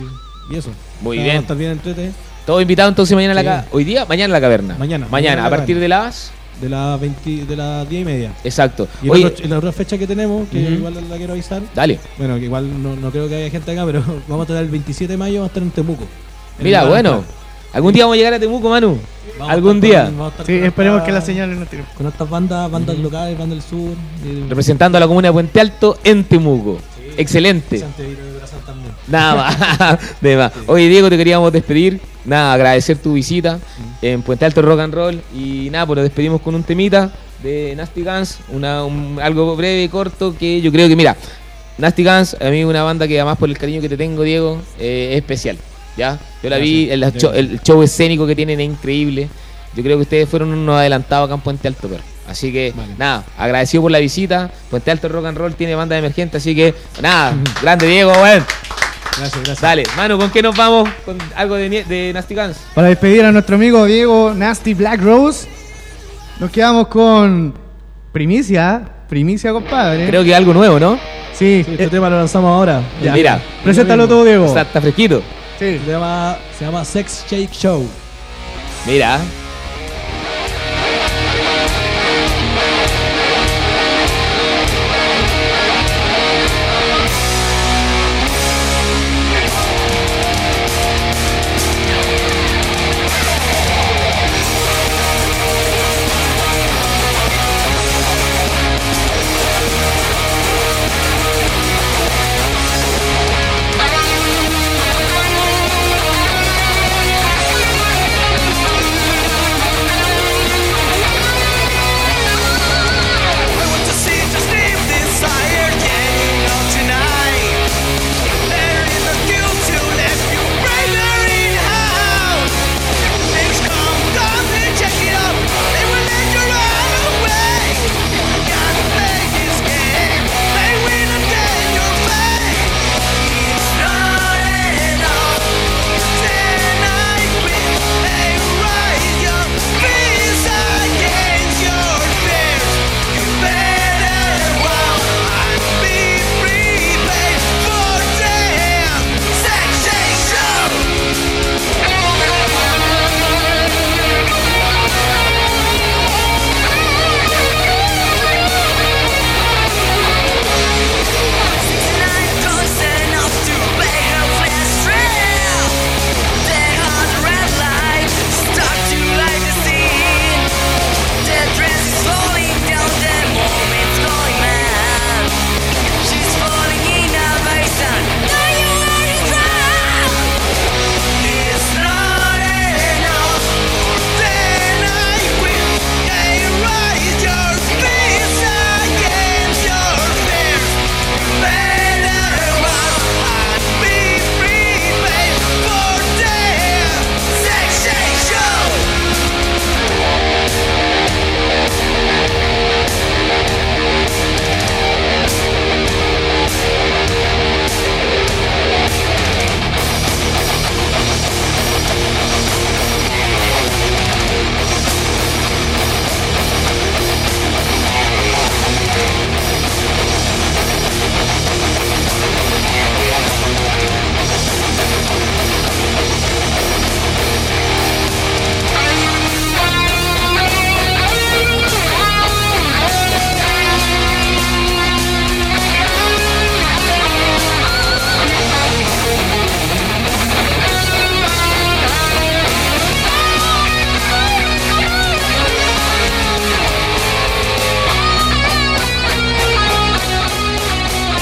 Speaker 10: y eso.
Speaker 2: Muy bien.
Speaker 10: Va a estar bien entrete.
Speaker 2: Todo invitado entonces mañana en la ca- Hoy día, mañana en la caverna.
Speaker 10: Mañana.
Speaker 2: Mañana, a
Speaker 10: la
Speaker 2: partir de las.
Speaker 10: De las 20, de las 10 y media.
Speaker 2: Exacto.
Speaker 10: Y el
Speaker 2: Oye,
Speaker 10: otro- la otra fecha que tenemos, que
Speaker 2: Ujú.
Speaker 10: igual la quiero avisar.
Speaker 2: dale.
Speaker 10: Bueno, que igual no, no creo que haya gente acá, pero vamos a estar el 27 de mayo, vamos a estar en Temuco. En
Speaker 2: Mira,
Speaker 10: el
Speaker 2: bueno. Algún día vamos a llegar a Temuco, Manu.
Speaker 10: Vamos a
Speaker 2: Algún
Speaker 10: estar
Speaker 2: día.
Speaker 10: con- vamos a estar
Speaker 3: Sí,
Speaker 10: con
Speaker 3: esperemos
Speaker 10: esta-
Speaker 3: que la señal no tire.
Speaker 10: Con estas bandas, bandas locales, bandas del sur. y-
Speaker 2: Representando a la comuna de Puente Alto en Temuco. Excelente.
Speaker 10: Santiago.
Speaker 2: Nada más. Oye, Diego, te queríamos despedir. Nada, agradecer tu visita en Puente Alto Rock and Roll. Y nada, pues nos despedimos con un temita de Nasty Guns. Una, un- algo breve, corto, que yo creo que, mira, Nasty Guns, a mí una banda que además por el cariño que te tengo, Diego, eh, es especial. ¿Ya? Yo la vi, el, show, el show escénico que tienen es increíble. Yo creo que ustedes fueron unos adelantados acá en Puente Alto, pero. Así que,
Speaker 10: Vale.
Speaker 2: nada, agradecido por la visita. Puente Alto Rock and Roll tiene banda emergente, así que, nada, grande Diego, weón.
Speaker 10: Gracias, gracias.
Speaker 2: Dale, Manu, ¿con qué nos vamos? Con algo de, de Nasty Guns.
Speaker 3: Para despedir a nuestro amigo Diego Nasty Black Rose, nos quedamos con primicia, primicia, compadre.
Speaker 2: Creo que algo nuevo, ¿no?
Speaker 3: Sí,
Speaker 10: Sí, este
Speaker 3: eh,
Speaker 10: tema lo lanzamos ahora.
Speaker 3: ya.
Speaker 2: Mira,
Speaker 3: Preséntalo tú, Diego.
Speaker 2: está, está fresquito.
Speaker 3: Sí.
Speaker 10: Se llama, se llama Sex Shake Show.
Speaker 2: Mira.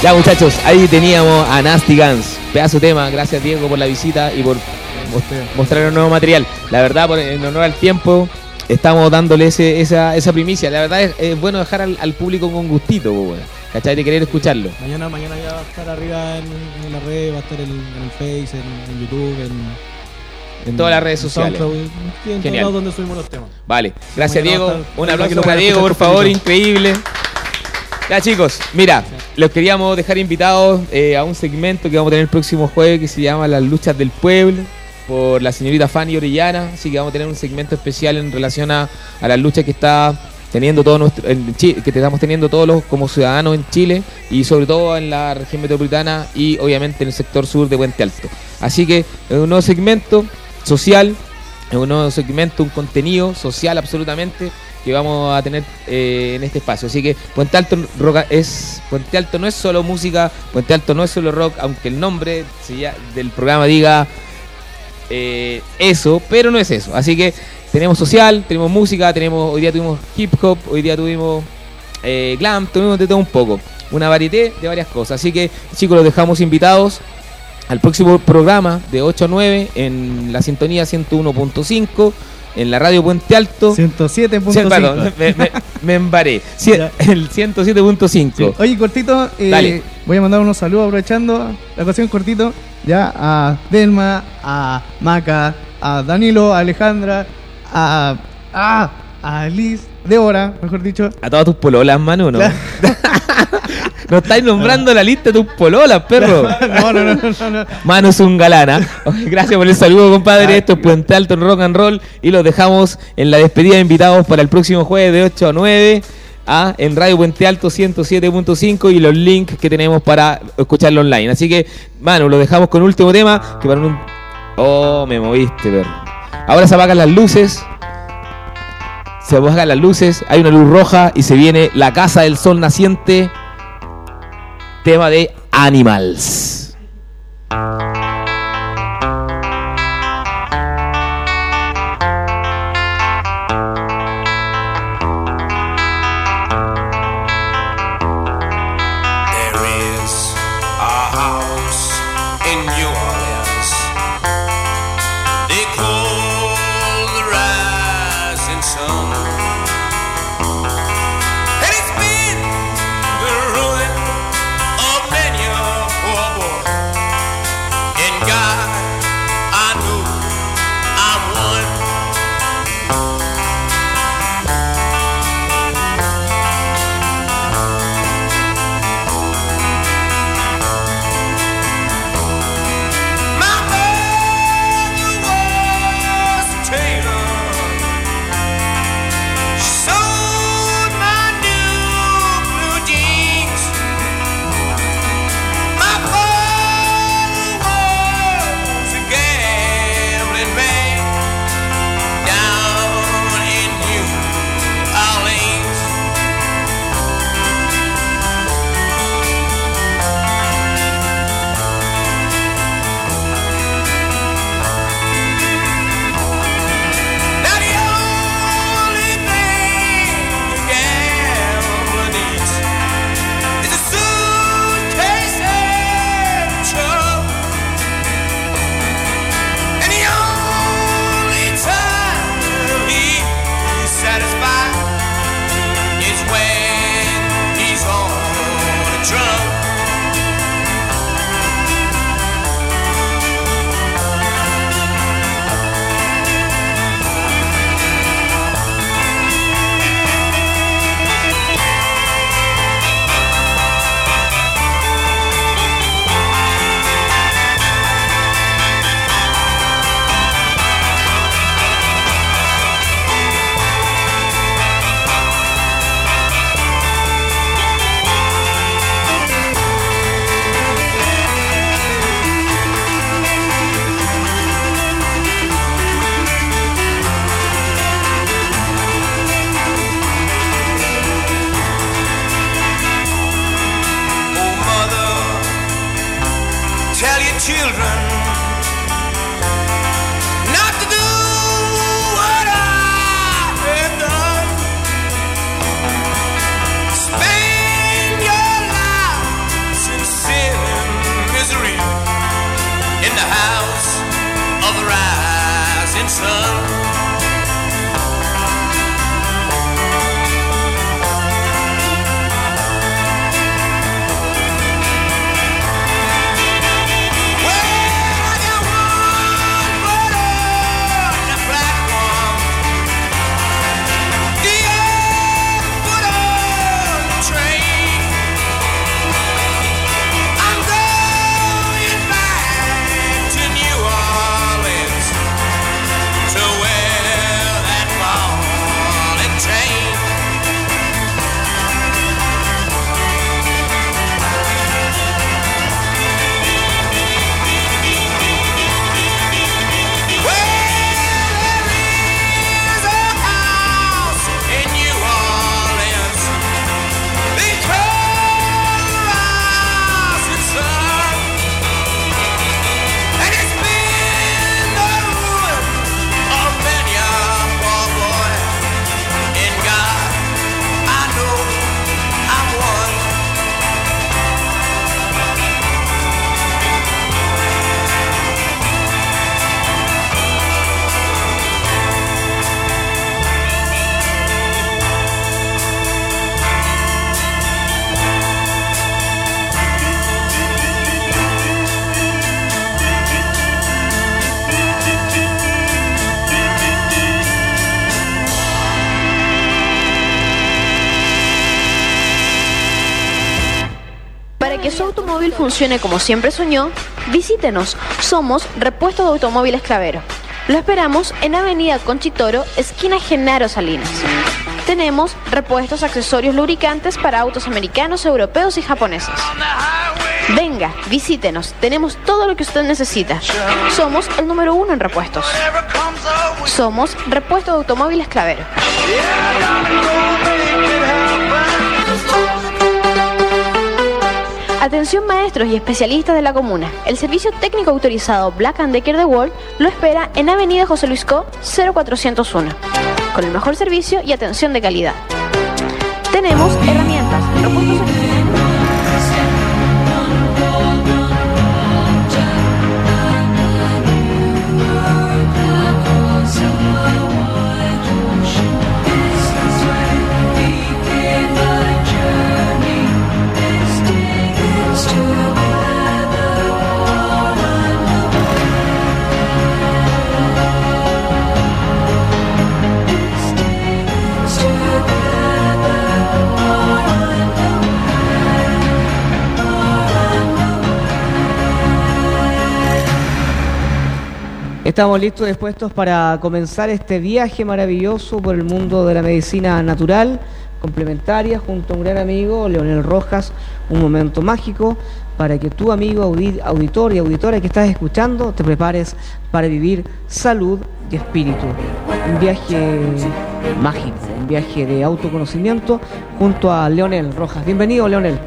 Speaker 2: Ya muchachos, ahí teníamos a Nasty Guns. Pedazo de tema, gracias Diego por la visita y por mos- mostrar un nuevo material. La verdad, por, en honor al tiempo, estamos dándole ese- esa, esa primicia. La verdad es, es bueno dejar al, al público con gustito. ¿cachai? De querer escucharlo.
Speaker 10: Mañana, mañana ya va a estar arriba en, en la red, va a estar en, en el Face, en, en YouTube, en,
Speaker 2: En todas las redes sociales.
Speaker 10: En
Speaker 2: Genial.
Speaker 10: donde subimos los temas.
Speaker 2: Vale, gracias
Speaker 10: Mañana
Speaker 2: Diego. Un aplauso para Diego, por favor, increíble. Ya chicos, mira, los queríamos dejar invitados eh, a un segmento que vamos a tener el próximo jueves que se llama Las luchas del pueblo por la señorita Fanny Orellana, así que vamos a tener un segmento especial en relación a, a las luchas que está teniendo todo nuestro, en Chi- que estamos teniendo todos los como ciudadanos en Chile y sobre todo en la región metropolitana y obviamente en el sector sur de Puente Alto. Así que es un nuevo segmento social, es un nuevo segmento, un contenido social absolutamente vamos a tener eh, en este espacio. Así que Puente Alto Rock es Puente Alto no es solo música, Puente Alto no es solo rock, aunque el nombre lla- del programa diga eh, eso, pero no es eso. Así que tenemos social, tenemos música, tenemos hoy día tuvimos hip hop, hoy día tuvimos eh, glam, tuvimos de todo un poco, una variedad de varias cosas. Así que chicos, los dejamos invitados al próximo programa de 8 a 9 en la sintonía 101.5 en la radio Puente Alto.
Speaker 3: 107.5.
Speaker 2: Sí, perdón, me, me- me embaré. Sí, el 107.5.
Speaker 3: Oye, cortito, eh,
Speaker 2: Dale.
Speaker 3: voy a mandar unos saludos aprovechando la ocasión cortito. Ya a Delma, a Maca, a Danilo, a Alejandra, a, a, a Liz, Débora, mejor dicho.
Speaker 2: A todas tus pololas, mano, ¿no? no estáis nombrando la lista de tus pololas, perro.
Speaker 3: No, no, no, no, no.
Speaker 2: Mano es un galana. Gracias por el saludo, compadre. Esto es Puente Alto en Rock and Roll. Y los dejamos en la despedida de invitados para el próximo jueves de 8 a 9. ah, en Radio Puente Alto 107.5 y los links que tenemos para escucharlo online. Así que, mano, lo dejamos con último tema. Que para un. Oh, me moviste, perro. Ahora se apagan las luces. Se apagan las luces. Hay una luz roja y se viene La Casa del Sol Naciente. Tema de Animals.
Speaker 1: Funcione como siempre soñó, visítenos. Somos Repuesto de Automóviles Clavero. Lo esperamos en Avenida Conchitoro, esquina Genaro Salinas. Tenemos repuestos, accesorios, lubricantes para autos americanos, europeos y japoneses. Venga, visítenos. Tenemos todo lo que usted necesita. Somos el número uno en repuestos. Somos Repuesto de Automóviles Clavero. Atención maestros y especialistas de la comuna. El servicio técnico autorizado Black and Decker de World lo espera en Avenida José Luis Co 0401. Con el mejor servicio y atención de calidad. Tenemos
Speaker 11: Estamos listos y dispuestos para comenzar este viaje maravilloso por el mundo de la medicina natural, complementaria, junto a un gran amigo, Leonel Rojas, un momento mágico para que tu amigo audi- auditor y auditora que estás escuchando te prepares para vivir salud y espíritu. Un viaje mágico, un viaje de autoconocimiento junto a Leonel Rojas. Bienvenido, Leonel.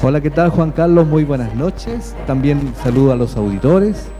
Speaker 12: Hola, ¿qué tal Juan Carlos? Muy buenas noches. También saludo a los auditores.